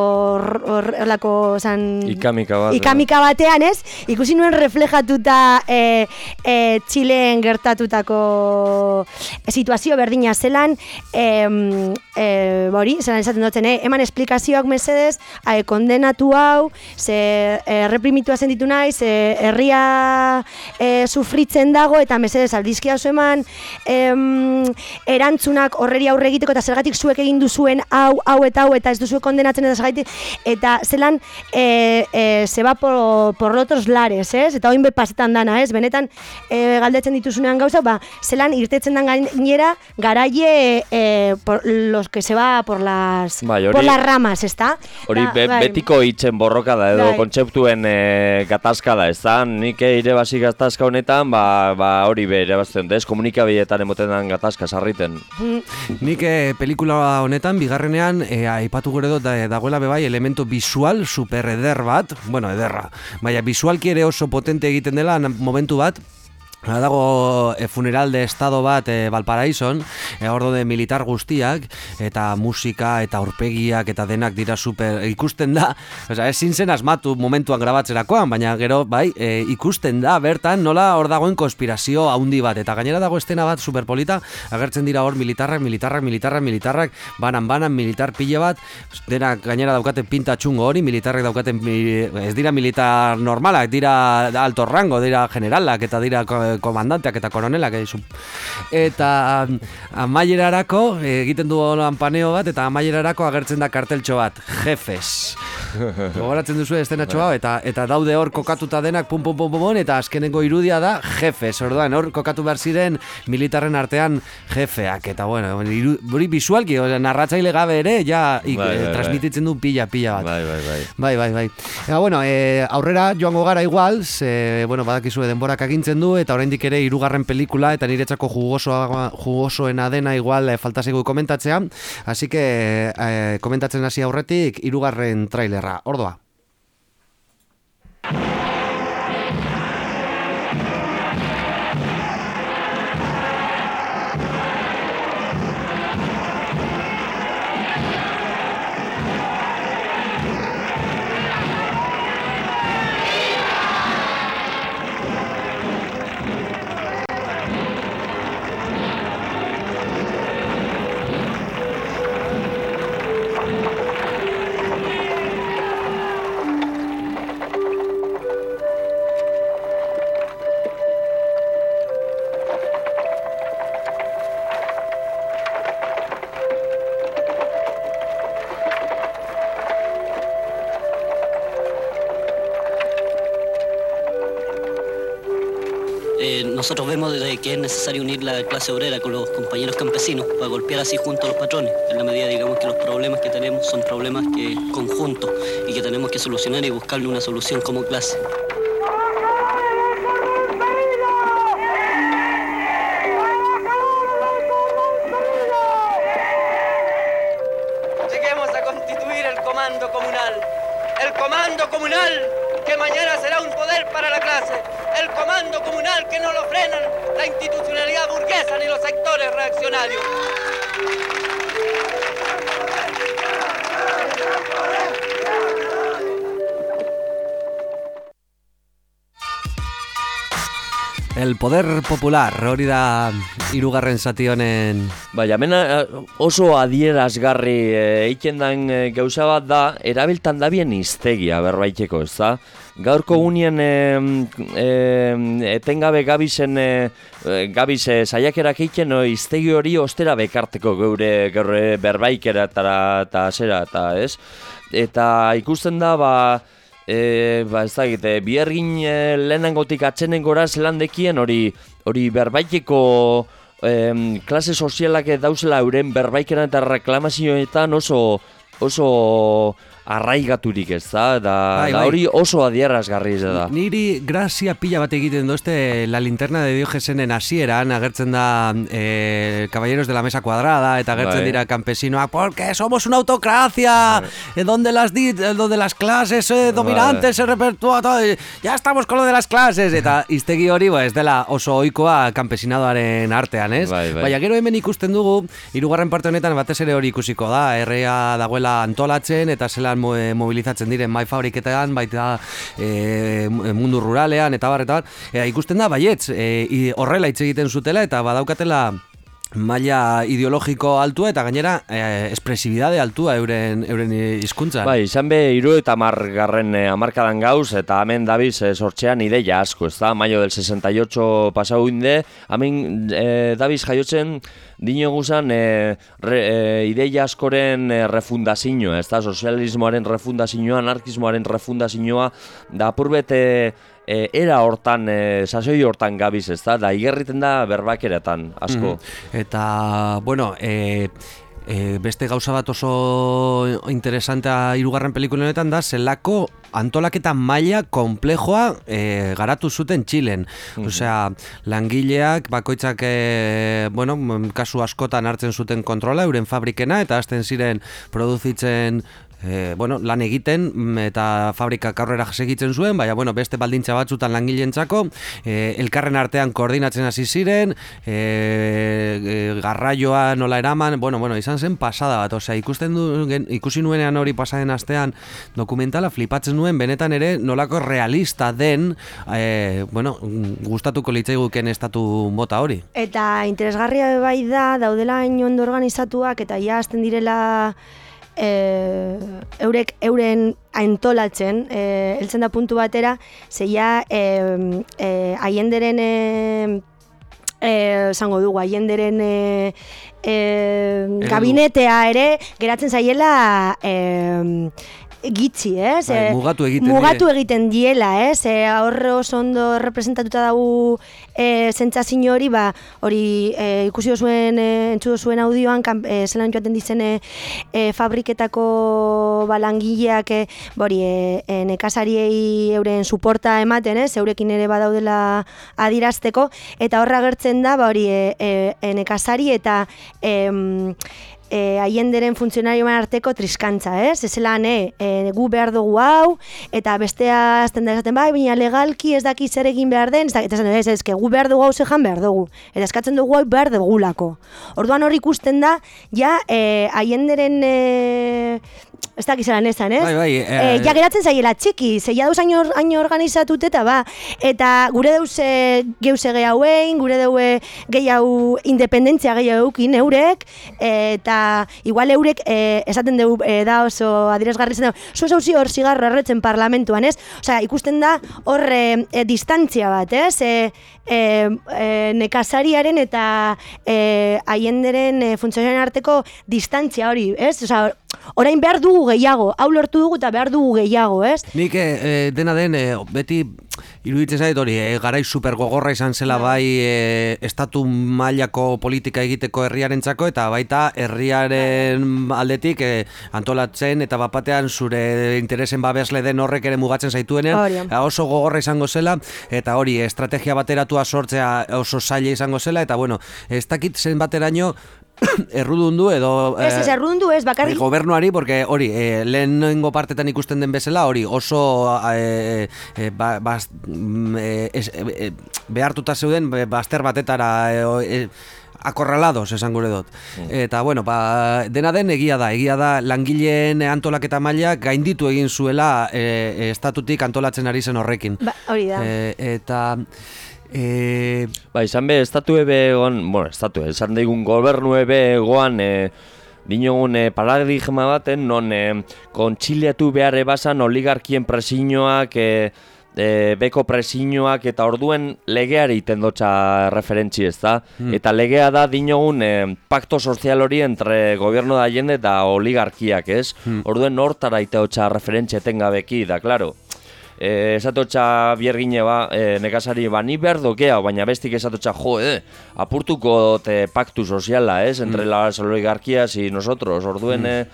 hor- olako san Ikamika bat. ikamika batean, ez? Ikusi nuen reflejatuta e, e, Txileen gertatutako situazio berdina zelan e, e, e, hori, zelan esaten dutzen, eh? eman esplikazioak mesedez, e, kondenatu hau, ze e, reprimitua zenditu nahi, ze herria e, sufritzen dago, eta mesedez aldizkia oso eman em, erantzunak horreri aurre egiteko, eta zergatik zuek egin duzuen hau, hau eta hau, eta ez duzue kondenatzen eta zergatik, eta zelan e, e, se va por, por otros lares, ez? Eta oin be pasetan dana, ez? Benetan e, galdetzen dituzunean gauza, ba, zelan irtetzen dan gainera garaie e, por los que se va por las, Bai, hori- por las ramas, ezta? Hori Da, be, bai. betiko hitzen borroka da edo Bai. kontzeptuen e, gatazka da, ez da? Nik ere basi gatazka honetan, ba, ba hori be ere bazten, ez komunikabideetan emoten dan gatazka sarriten. Nik eh, pelikula honetan, bigarrenean, eh, aipatu gure dut, da, dagoela bebai elementu visual super eder bat, bueno, ederra, baina visualki ere oso potente egiten dela momentu bat, dago e, funeral de estado bat e, Valparaison, e, ordo de militar guztiak, eta musika, eta aurpegiak, eta denak dira super, ikusten da, osea, ezin zen asmatu momentuan grabatzerakoan, baina gero, bai, e, ikusten da, bertan, nola hor dagoen konspirazio handi bat, eta gainera dago estena bat superpolita, agertzen dira hor militarrak, militarrak, militarrak, militarrak, banan, banan, militar pile bat, denak gainera daukaten pinta txungo hori, militarrek daukaten, ez dira militar normalak, dira alto rango, dira generalak, eta dira komandanteak eta koronelak edizu. Eta am, amaierarako, eh, egiten du holan paneo bat, eta amaierarako agertzen da karteltxo bat, jefes. Gogoratzen duzu estenatxo hau, eta eta daude hor kokatuta denak pum pum pum pum, eta azkenengo irudia da jefes, orduan hor kokatu behar ziren militarren artean jefeak, eta bueno, hori visualki, o sea, narratzaile gabe ere, ja ik, Bai, eh, bai, bai. transmititzen du pila pila bat. Bai, bai, bai. Bai, bai, bai. Eta, bueno, e, aurrera joango gara igual, ze, bueno, badakizue denborak agintzen du, eta oraindik ere hirugarren pelikula, eta niretzako jugosoa, jugosoena dena igual e, falta zaigu komentatzea, así que e, komentatzen hasi aurretik hirugarren trailerra, ordoa. Unir la clase obrera con los compañeros campesinos para golpear así junto a los patrones, en la medida digamos que los problemas que tenemos son problemas que conjuntos y que tenemos que solucionar y buscarle una solución como clase. Comunal que no lo frenan la institucionalidad burguesa ni los sectores reaccionarios. El poder popular, hori da hirugarren zati honen Bai, hemen eh, oso adierazgarri eh, egiten den eh, gauza bat da, erabiltan dabien iztegia berbaiteko, ez da? Gaurko gunien eh, eh, etengabe gabizen eh, eh, gabiz eh, saiakerak egiten no, iztegi hori ostera bekarteko geure, geure berbaikera eta zera, eta ez? Eta ikusten da, ba, E, ba ez dakit, e, biergin e, lehenengotik atzenengora zelandekien hori hori berbaiteko em, klase sozialak dauzela euren berbaikera eta reklamazioetan oso oso arraigaturik ez da, da, Bai, da bai. hori oso adierazgarri ez da. Niri grazia pila bat egiten dozte la linterna de Diogesenen hasieran agertzen da eh, Caballeros de la Mesa Cuadrada eta agertzen Bai. dira campesinoak porque somos una autocracia eh, donde las di, eh, donde las clases eh, dominantes se repertúa todo eh, ya estamos con lo de las clases eta iztegi hori ba, ez dela oso ohikoa campesinadoaren artean, ez? Bai, bai. Baina gero hemen ikusten dugu hirugarren parte honetan batez ere hori ikusiko da, herria dagoela antolatzen eta zelan mo- eh, mobilizatzen diren mai fabriketan, baita e, mundu ruralean eta bar eta bar. E, ikusten da baietz, e, horrela hitz egiten zutela eta badaukatela maila ideologiko altua eta gainera eh, espresibidade altua euren euren hizkuntzan. Bai, izan be hiru eta margarren eh, amarkadan gauz eta hemen dabiz eh, sortzean ideia asko, ez da? Maio del 68 pasau inde, hemen eh, dabiz jaiotzen dino guzan eh, re, eh, ideia askoren eh, refundazioa, ez da? Sozialismoaren refundazioa, anarkismoaren refundazioa, da apurbet eh, eh, era hortan, eh, sasoi hortan gabiz, ez da? Da igerriten da berbakeretan asko. Mhm. Eta, bueno, e, e, beste gauza bat oso interesantea hirugarren pelikula honetan da, zelako antolaketa maila komplejoa e, garatu zuten Txilen. Osea, langileak, bakoitzak, e, bueno, kasu askotan hartzen zuten kontrola, euren fabrikena, eta hasten ziren produzitzen E, bueno, lan egiten mm, eta fabrikak aurrera segitzen zuen, baina bueno, beste baldintza batzutan langileentzako, e, elkarren artean koordinatzen hasi ziren, e, e, garraioa nola eraman, bueno, bueno, izan zen pasada bat, osea, ikusten du, gen, ikusi nuenean hori pasaden astean dokumentala flipatzen nuen benetan ere nolako realista den, e, bueno, gustatuko litzaiguken estatu mota hori. Eta interesgarria bai da, daudela ondo organizatuak eta ja hasten direla e, eurek euren antolatzen, e, heltzen da puntu batera, zeia e, e, aienderen e, e, esango dugu, aienderen e, e, gabinetea ere geratzen zaiela e, gitxi, ez? Bai, E, mugatu egiten mugatu die. egiten diela, ez? E, hor oso ondo representatuta dago e, sentsazio hori, ba, hori e, ikusi zuen e, entzu zuen audioan kan, e, zelan joaten dizen e, e, fabriketako ba, langileak e, bori, e, e, nekazariei euren suporta ematen, ez? Eurekin ere badaudela adirazteko eta horra agertzen da, ba, hori, e, e, e, nekazari eta em, e, haienderen funtzionarioen arteko triskantza, ez? Ez zelan, e, e, gu behar dugu hau, eta bestea azten da esaten, bai, baina legalki ez daki zer egin behar den, ez da- eta esaten, ez, ez, gu behar dugu hau zehan behar dugu, eta eskatzen dugu hau behar dugulako. Orduan hor ikusten da, ja, e, haienderen, e, ez dakit zelan esan, ez? Bai, bai, e, eh, ja geratzen zaiela txiki, zeia dauz hain, hain organizatut eta ba, eta gure deuz e, geuse gehiagoein, gure deue gehiago independentzia gehiago eukin eurek, eta igual eurek e, esaten dugu e, da oso adirazgarri zen, zu ez hauzi hor zigarro erretzen parlamentuan, ez? Osea, ikusten da hor e, e, distantzia bat, ez? E, e, e, nekazariaren eta e, haienderen e, funtzionaren arteko distantzia hori, ez? Osea, orain behar dugu gehiago, hau lortu dugu eta behar dugu gehiago, ez? Nik eh, dena den, eh, beti iruditzen zait hori, eh, garai super gogorra izan zela bai eh, estatu mailako politika egiteko herriarentzako eta baita herriaren aldetik eh, antolatzen eta bapatean zure interesen babesle den horrek ere mugatzen zaituenean. Oso gogorra izango zela eta hori estrategia bateratua sortzea oso zaila izango zela eta bueno, ez dakit zen bateraino errudundu edo Ez, ez, eh, errundu ez, bakarrik Bai, gobernuari, porque hori, e, lehenengo partetan ikusten den bezala, hori oso e, e, ba, bas, mm, e, es, e, e, behartuta zeuden bazter batetara e, e, akorralados, esan gure dut. Eta, bueno, ba, dena den egia da, egia da langileen antolaketa maila gainditu egin zuela e, e, estatutik antolatzen ari zen horrekin. Ba, hori da. E, eta... E, Ba, izan be, estatu ebe egon, bueno, estatu, esan daigun gobernu ebe egoan, e, dinogun e, paradigma baten, non e, kontxiliatu behar ebasan oligarkien presiñoak, e, e, beko presiñoak eta orduen legeari tendotxa referentzi ez da. Hmm. Eta legea da dinogun e, pakto sozial hori entre gobierno da jende eta oligarkiak, ez? Hmm. Orduen hortara iteotxa referentzia etengabeki, da, claro. Eh, esatotxa biergine ba, eh, nekazari ba, ni behar dokea, baina bestik esatotxa, jo, eh, apurtuko te paktu soziala, ez, entre las oligarquias y nosotros, orduen, eh,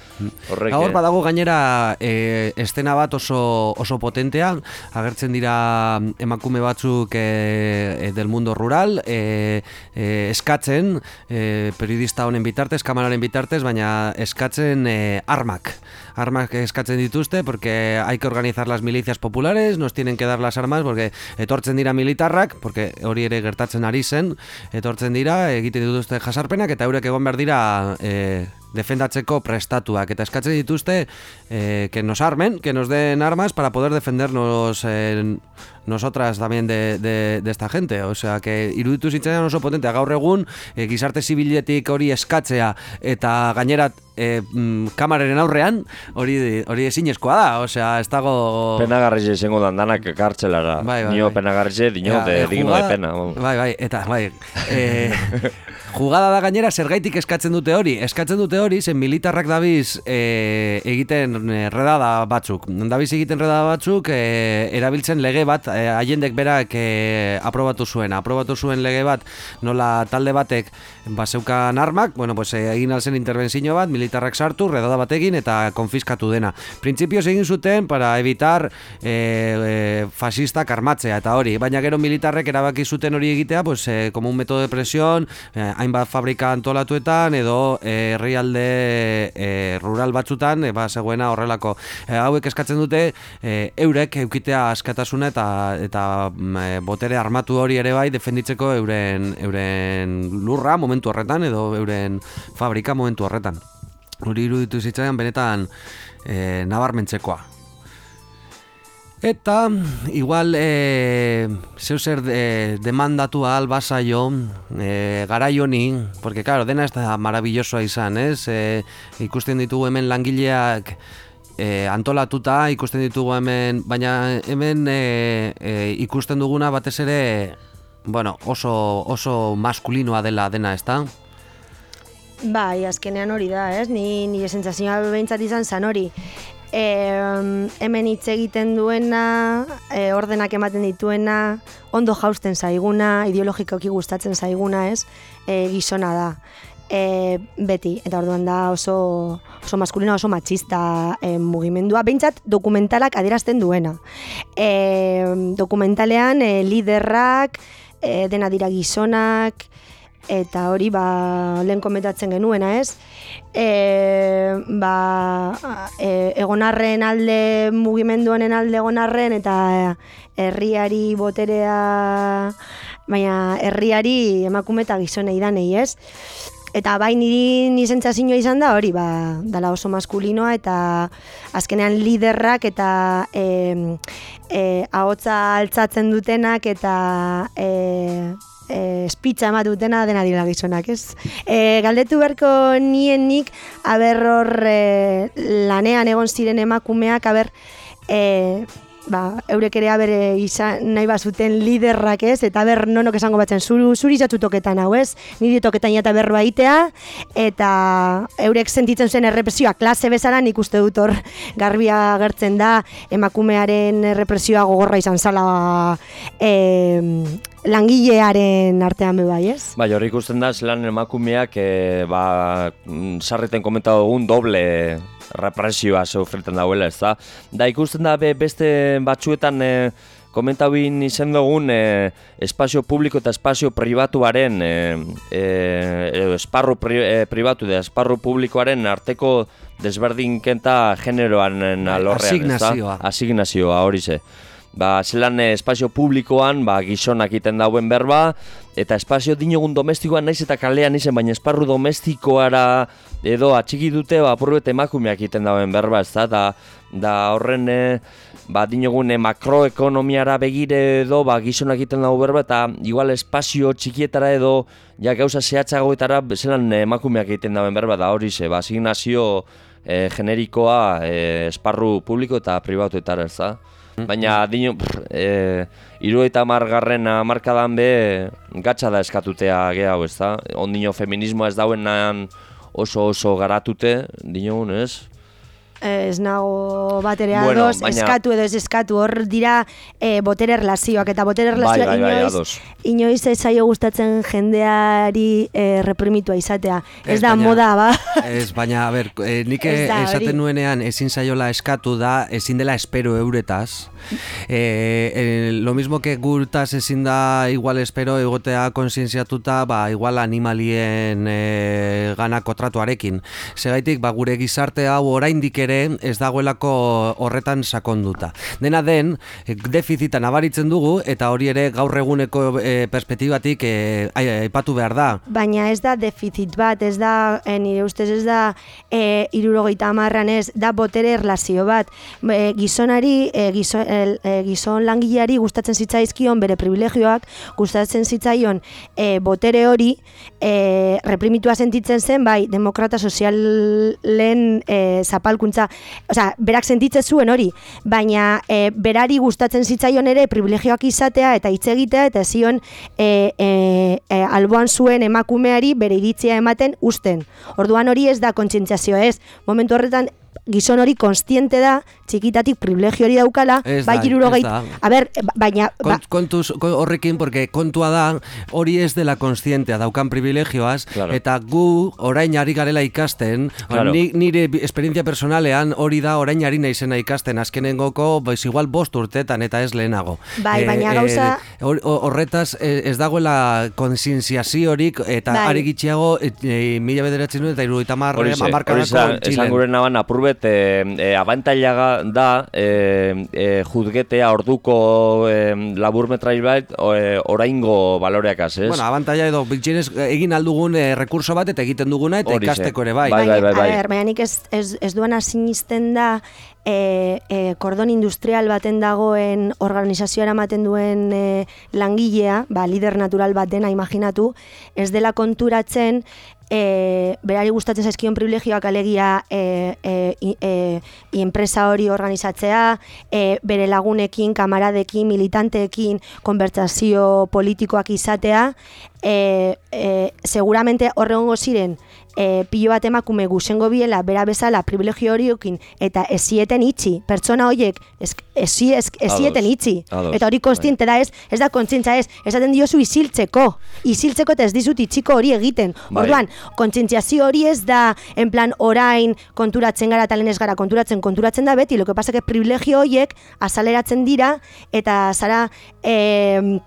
horrek, Hor eh. badago gainera e, estena bat oso, oso potentea, agertzen dira emakume batzuk e, e, del mundo rural, e, e, eskatzen, e, periodista honen bitartez, kamararen bitartez, baina eskatzen e, armak. Armak eskatzen dituzte, porque hay que organizar las milicias populares, nos tienen que dar las armas, porque etortzen dira militarrak, porque hori ere gertatzen ari zen, etortzen dira, egiten dituzte jasarpenak, eta eurek egon behar dira e, defendatzeko prestatuak eta eskatzen dituzte eh, que nos armen, que nos den armas para poder defendernos eh, nosotras también de, de, de esta gente. O sea, que iruditu zitzaidan oso potentea gaur egun eh, gizarte zibiletik hori eskatzea eta gainera eh, mm, kamararen aurrean hori hori ezinezkoa da. O sea, ez dago Penagarri izango dan danak kartzelara. Bai, bai, Nio bai. penagarri, dino Ja, de digno de pena. Bai, bai, eta bai. Eh, jugada da gainera zergaitik eskatzen dute hori. Eskatzen dute hori zen militarrak dabiz eh, egiten redada batzuk. Dabiz egiten redada batzuk eh, erabiltzen lege bat eh, haiendek berak eh, aprobatu zuen. Aprobatu zuen lege bat nola talde batek baseukan armak, bueno, pues, eh, egin alzen intervenzio bat, militarrak sartu, redada bat egin eta konfiskatu dena. Printzipioz egin zuten para evitar eh, eh, fasistak armatzea eta hori, baina gero militarrek erabaki zuten hori egitea, pues, eh, como un método de presión, eh, hainbat fabrika antolatuetan edo herrialde eh, rural batzutan, eh, ba, zegoena horrelako. Eh, hauek eskatzen dute eh, eurek eukitea askatasuna eta eta mm, botere armatu hori ere bai defenditzeko euren euren lurra momentu horretan edo euren fabrika momentu horretan. Hori iruditu zitzaidan benetan eh, nabarmentzekoa. Eta, igual, e, zeu zer de, demandatu ahal basaio e, garai honi, porque, claro, dena ez da marabillosoa izan, ez? E, ikusten ditugu hemen langileak e, antolatuta, ikusten ditugu hemen, baina hemen e, e, ikusten duguna batez ere, bueno, oso, oso maskulinoa dela dena, ez da? Bai, azkenean hori da, ez? Ni nire sentsazioa behintzat izan zan hori. E, hemen hitz egiten duena, e, ordenak ematen dituena, ondo jausten zaiguna, ideologikoki gustatzen zaiguna, ez? E, gizona da. E, beti, eta orduan da oso, oso maskulina, oso machista e, mugimendua, behintzat dokumentalak adierazten duena. E, dokumentalean e, liderrak, e, dena dira gizonak, eta hori ba lehen komentatzen genuena, ez? E, ba, e, egonarren alde mugimenduanen alde egonarren eta herriari boterea baina herriari emakume eta gizonei danei, ez? Eta bai niri ni sentsazioa izan da hori, ba, dala oso maskulinoa eta azkenean liderrak eta e, e, ahotsa altzatzen dutenak eta e, e, espitza ema dutena dena dira gizonak, ez? E, galdetu beharko nien nik, aber hor e, lanean egon ziren emakumeak, aber e, ba, eurek ere abere izan nahi bazuten liderrak ez, eta ber nonok esango batzen, zuru, zuri zatu toketan hau ez, niri toketan eta berroa itea, eta eurek sentitzen zen errepresioa. Klase bezala nik uste dut hor garbia agertzen da emakumearen errepresioa gogorra izan zala e, langilearen artean be bai, ez? Bai, hori ikusten da, zelan emakumeak, e, ba, sarreten komentatu dugun doble represioa sofriten dauela, ez da? Da, ikusten da, be, beste batzuetan e, komentauin izen dugun e, espazio publiko eta espazio pribatuaren, e, e, edo esparru pri, e, pribatu eta esparru publikoaren arteko desberdinkenta generoan alorrean, ez da? asignazioa. Asignazioa, hori ze. Ba, zelan espazio publikoan, ba, gizonak iten dauen berba, eta espazio dinogun domestikoan naiz eta kalean izen, baina esparru domestikoara edo atxiki dute, ba, apurbet emakumeak iten dauen berba, ez da, da, horren, eh, ba, dinogun eh, makroekonomiara begire edo, ba, gizonak iten dago berba, eta igual espazio txikietara edo, ja gauza zehatzagoetara, zelan eh, emakumeak egiten dauen berba, da hori ze, ba, asignazio eh, generikoa eh, esparru publiko eta pribatuetara, ez da? Baina dino, pff, e, iru eta margarren amarkadan be gatsa da eskatutea gehiago, ez da? Ondino feminismoa ez dauenan oso oso garatute, dinogun, ez? Ez nago batere Bueno, ados, baina- eskatu edo ez eskatu, hor dira e, botere relazioak, eta botere Bai, relazioak bai, bai, inoiz, ados. inoiz ez zaio gustatzen jendeari e, reprimitua izatea. Ez, Ez, da baina- moda, ba. Ez, baina, a ber, eh, nik da hori. esaten nuenean ezin zaiola eskatu da, ezin dela espero euretaz. Eh, eh, lo mismo que gurtaz ezin da igual espero egotea konsientziatuta, ba, igual animalien eh, ganako tratuarekin. Segaitik, ba, gure gizarte hau oraindik ere ere ez dagoelako horretan sakonduta. Dena den, defizita nabaritzen dugu eta hori ere gaur eguneko e, perspektibatik e, aipatu behar da. Baina ez da defizit bat, ez da, e, nire ustez ez da e, irurogeita amarran ez, da botere erlazio bat. E, gizonari, e, gizon, e, gizon langileari gustatzen zitzaizkion bere privilegioak, gustatzen zitzaion e, botere hori e, reprimitua sentitzen zen, bai, demokrata sozialen e, zapalkuntza, osea, berak sentitzen zuen hori, baina e, berari gustatzen zitzaion ere privilegioak izatea eta hitz egitea eta zion e, e, e, alboan zuen emakumeari bere iritzia ematen usten. Orduan hori ez da kontzientziazio ez. Momentu horretan gizon hori konstiente da, txikitatik privilegio hori daukala, Ez bai da, da. A ber, ba- baina... Ba, Kont, kontuz ko- horrekin, porque kontua da, hori ez dela konstientea daukan privilegioaz, eta gu orain ari garela ikasten, Claro. ni, nire esperientzia personalean hori da orain ari naizena ikasten, azkenengoko, pues igual bost urtetan eta ez lehenago. Bai, baina gauza- hor- horretaz eh, ez dagoela konsientziaziorik eta Bai. are gitxiago e, e, mila bederatzen eta irurogeita hamar Horixe, hori esan, Txilen. esan gure naban apurbet e, e, abantailaga da e, e, juzgetea orduko e, labur metrail bat e, oraingo baloreakaz, ez? Bueno, abantaila edo bitxinez egin aldugun eh, rekurso bat eta egiten duguna eta Horixe. ikasteko ere bai. Bai, bai, bai, bai. A ber, baina nik ez, ez, ez duana sinisten da e, e, kordon industrial baten dagoen organizazioa eramaten duen e, langilea, ba, lider natural bat dena imaginatu, ez dela konturatzen e, berari gustatzen zaizkion privilegioak alegia e, e, e, enpresa hori organizatzea, e, bere lagunekin, kamaradekin, militanteekin, konbertsazio politikoak izatea, e, e, seguramente horregongo ziren e, pilo bat emakume gusengo biela bera bezala privilegio horiokin eta ezieten itxi, pertsona horiek ez, ezi, ez, ezieten itxi. ados, Eta hori konstiente da ez, ez da kontzientza ez, esaten diozu isiltzeko, isiltzeko eta ez dizut itxiko hori egiten. Bai. Orduan, kontzientziazio hori ez da, en plan, orain konturatzen gara eta lehen ez gara konturatzen, konturatzen da beti, lo que pasa que privilegio horiek azaleratzen dira eta zara... Eh,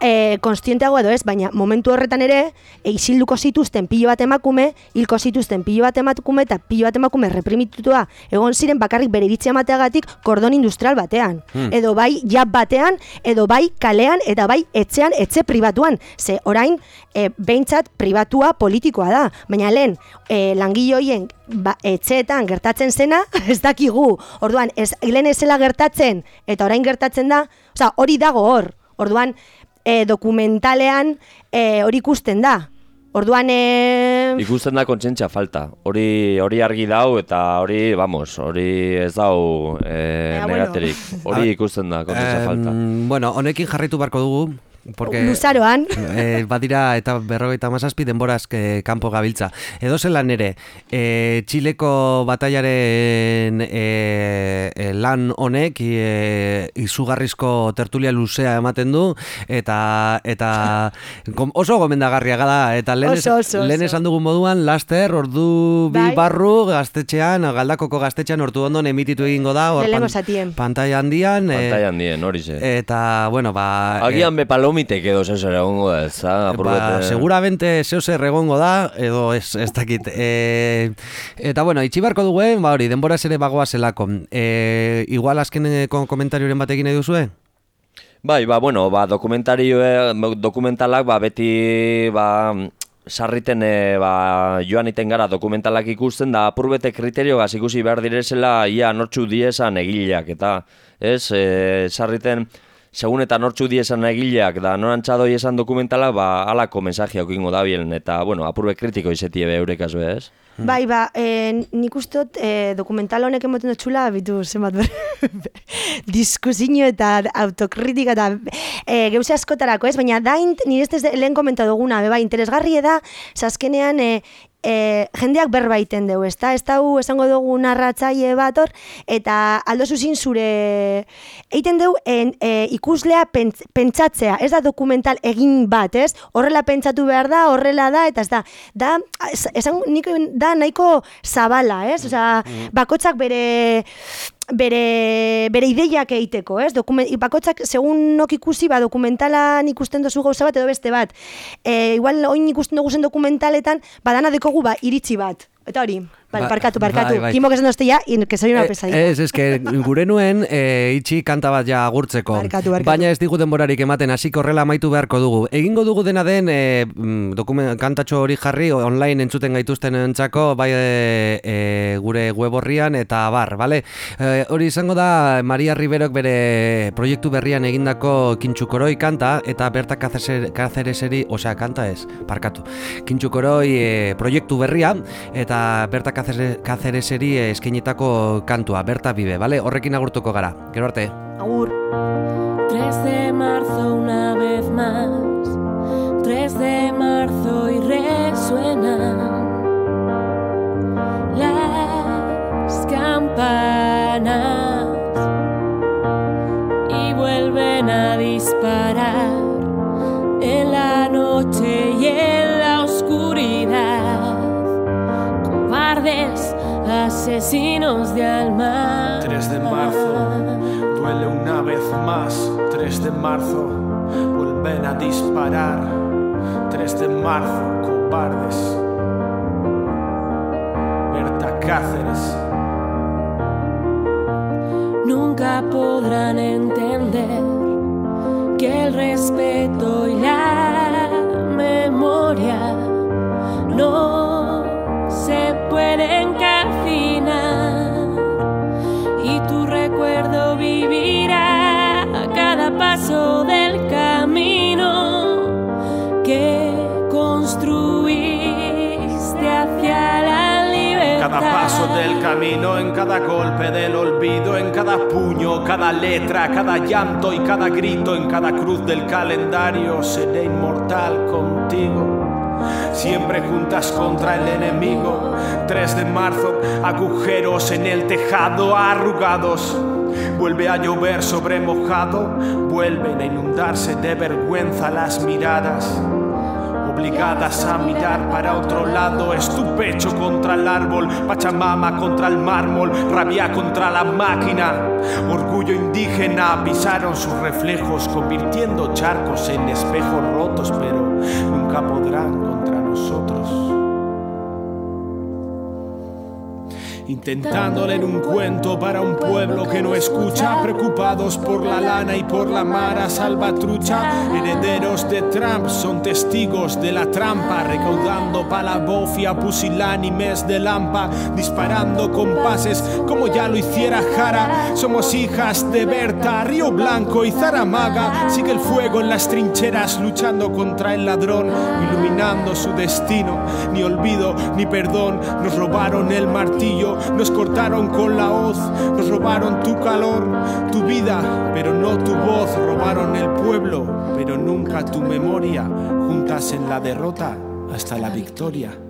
e, konstienteago edo ez, baina momentu horretan ere, e, isilduko zituzten pilo bat emakume, hilko zituzten pilo bat emakume eta pilo bat emakume reprimitutua egon ziren bakarrik bere iritzia mateagatik kordon industrial batean. Hmm. Edo bai jab batean, edo bai kalean, eta bai etxean, etxe pribatuan. Ze orain, e, behintzat pribatua politikoa da. Baina lehen, e, langile horien ba, etxeetan gertatzen zena, ez dakigu. Orduan, ez, lehen ez zela gertatzen, eta orain gertatzen da, osea, hori dago hor. Orduan, e, dokumentalean e, hori ikusten da. Orduan, e, Ikusten da kontzientzia falta. Hori hori argi dau eta hori, vamos, hori ez dau e, bueno. negaterik. Hori ikusten da kontzientzia falta. Bueno, honekin jarraitu barko dugu. Porque, Luzaroan. Eh, badira eta berrogeita mazazpi denboraz eh, kanpo gabiltza. Edo zelan ere, eh, Txileko bataiaren eh, eh, lan honek eh, izugarrizko tertulia luzea ematen du eta eta oso gomendagarria da eta lehen, Oso, oso, lehen oso. esan dugun moduan laster ordu bi Bai. barru gaztetxean, galdakoko gaztetxean ordu ondon emititu egingo da hor pan- zatien. pantalla handian handien, hori ze. eta bueno ba Agian be palomitek edo zer egongo da, ez da? Ba, seguramente zeo zer egongo da, edo ez, ez dakit. E, eta bueno, itxi barko duguen, ba hori, denboraz ere bagoa zelako. E, igual azkeneko komentarioren batekin nahi duzue? Bai, ba, bueno, ba, dokumentario, dokumentalak, ba, beti, ba, sarriten, e, ba, joan iten gara dokumentalak ikusten, da, apurbete kriterioaz ikusi behar direzela, ia nortxu diesan egileak, eta, ez, e, sarriten, segun eta nortxu diesan egileak, da, norantxadoi esan dokumentalak, ba, alako mensajia okingo da bielen, eta, bueno, apurbe kritiko izetie be eurekaz be, ez? Bai, ba, e, nik uste dut e, dokumental honek emoten dut txula, bitu, zenbat ber, diskusinio eta autokritika eta e, geuse askotarako, ez? Baina da, int, nire ez lehen komenta duguna, be, bai, interesgarri da, zazkenean, e, e, jendeak berbaiten dugu, ezta? Ez dau esango dugu narratzaile bat hor, eta aldo zuzin zure egiten dugu en, e, ikuslea pents, pentsatzea, ez da dokumental egin bat, ez? Horrela pentsatu behar da, horrela da, eta ez da, da, es- esan, nik da nahiko zabala, ez? Osea, bakotzak bere bere, bere ideiak egiteko, ez? Dokument, bakotzak, segun nok ikusi, ba, dokumentalan ikusten dozu gauza bat edo beste bat. E, igual, oin ikusten dugu zen dokumentaletan, badana dekogu, ba, iritzi bat. Eta hori, Vale, Ba- parkatu, parkatu. bai, bai. Kimo que esan dozte y que soy una pesadilla. Ez, ez, que gure nuen e, itxi kanta bat ja agurtzeko. Barkatu, barkatu. Baina ez digu denborarik ematen, hasiko horrela amaitu beharko dugu. Egingo dugu dena den e, dokument, kantatxo hori jarri online entzuten gaituzten entzako, bai e, e, gure web horrian eta bar, bale? E, hori izango da Maria Riberok bere proiektu berrian egindako kintxukoroi kanta eta Berta Cácereseri, osea, kanta ez, parkatu. Kintxukoroi e, proiektu berria eta Berta Cácereseri eskainitako kantua, Berta Bibe, bale? Horrekin agurtuko gara. Gero arte. Agur. 3 de marzo una vez más, 3 de marzo y resuenan las campanas y vuelven a disparar en la noche y en la oscuridad. Cobardes, asesinos de alma. 3 de marzo, duele una vez más. 3 de marzo, vuelven a disparar. 3 de marzo, cobardes. Berta Cáceres. nunca podrán entender que el respeto y la memoria del camino, en cada golpe del olvido, en cada puño, cada letra, cada llanto y cada grito, en cada cruz del calendario, seré inmortal contigo. Siempre juntas contra el enemigo. 3 de marzo, agujeros en el tejado arrugados. Vuelve a llover sobre mojado, vuelven a inundarse de vergüenza las miradas obligadas a mirar para otro lado. Es tu pecho contra el árbol, Pachamama contra el mármol, rabia contra la máquina. Orgullo indígena, pisaron sus reflejos, convirtiendo charcos en espejos rotos, pero nunca podrán contra nosotros. Intentando leer un cuento para un pueblo que no escucha, preocupados por la lana y por la mara salvatrucha, herederos de Trump son testigos de la trampa, recaudando palabofia, pusilánimes de lampa, disparando compases como ya lo hiciera Jara. Somos hijas de Berta, Río Blanco y Zaramaga. Sigue el fuego en las trincheras, luchando contra el ladrón, iluminando su destino. Ni olvido ni perdón, nos robaron el martillo, nos cortaron con la hoz, nos robaron tu calor, tu vida, pero no tu voz. Robaron el pueblo, pero nunca tu memoria. Juntas en la derrota hasta la victoria.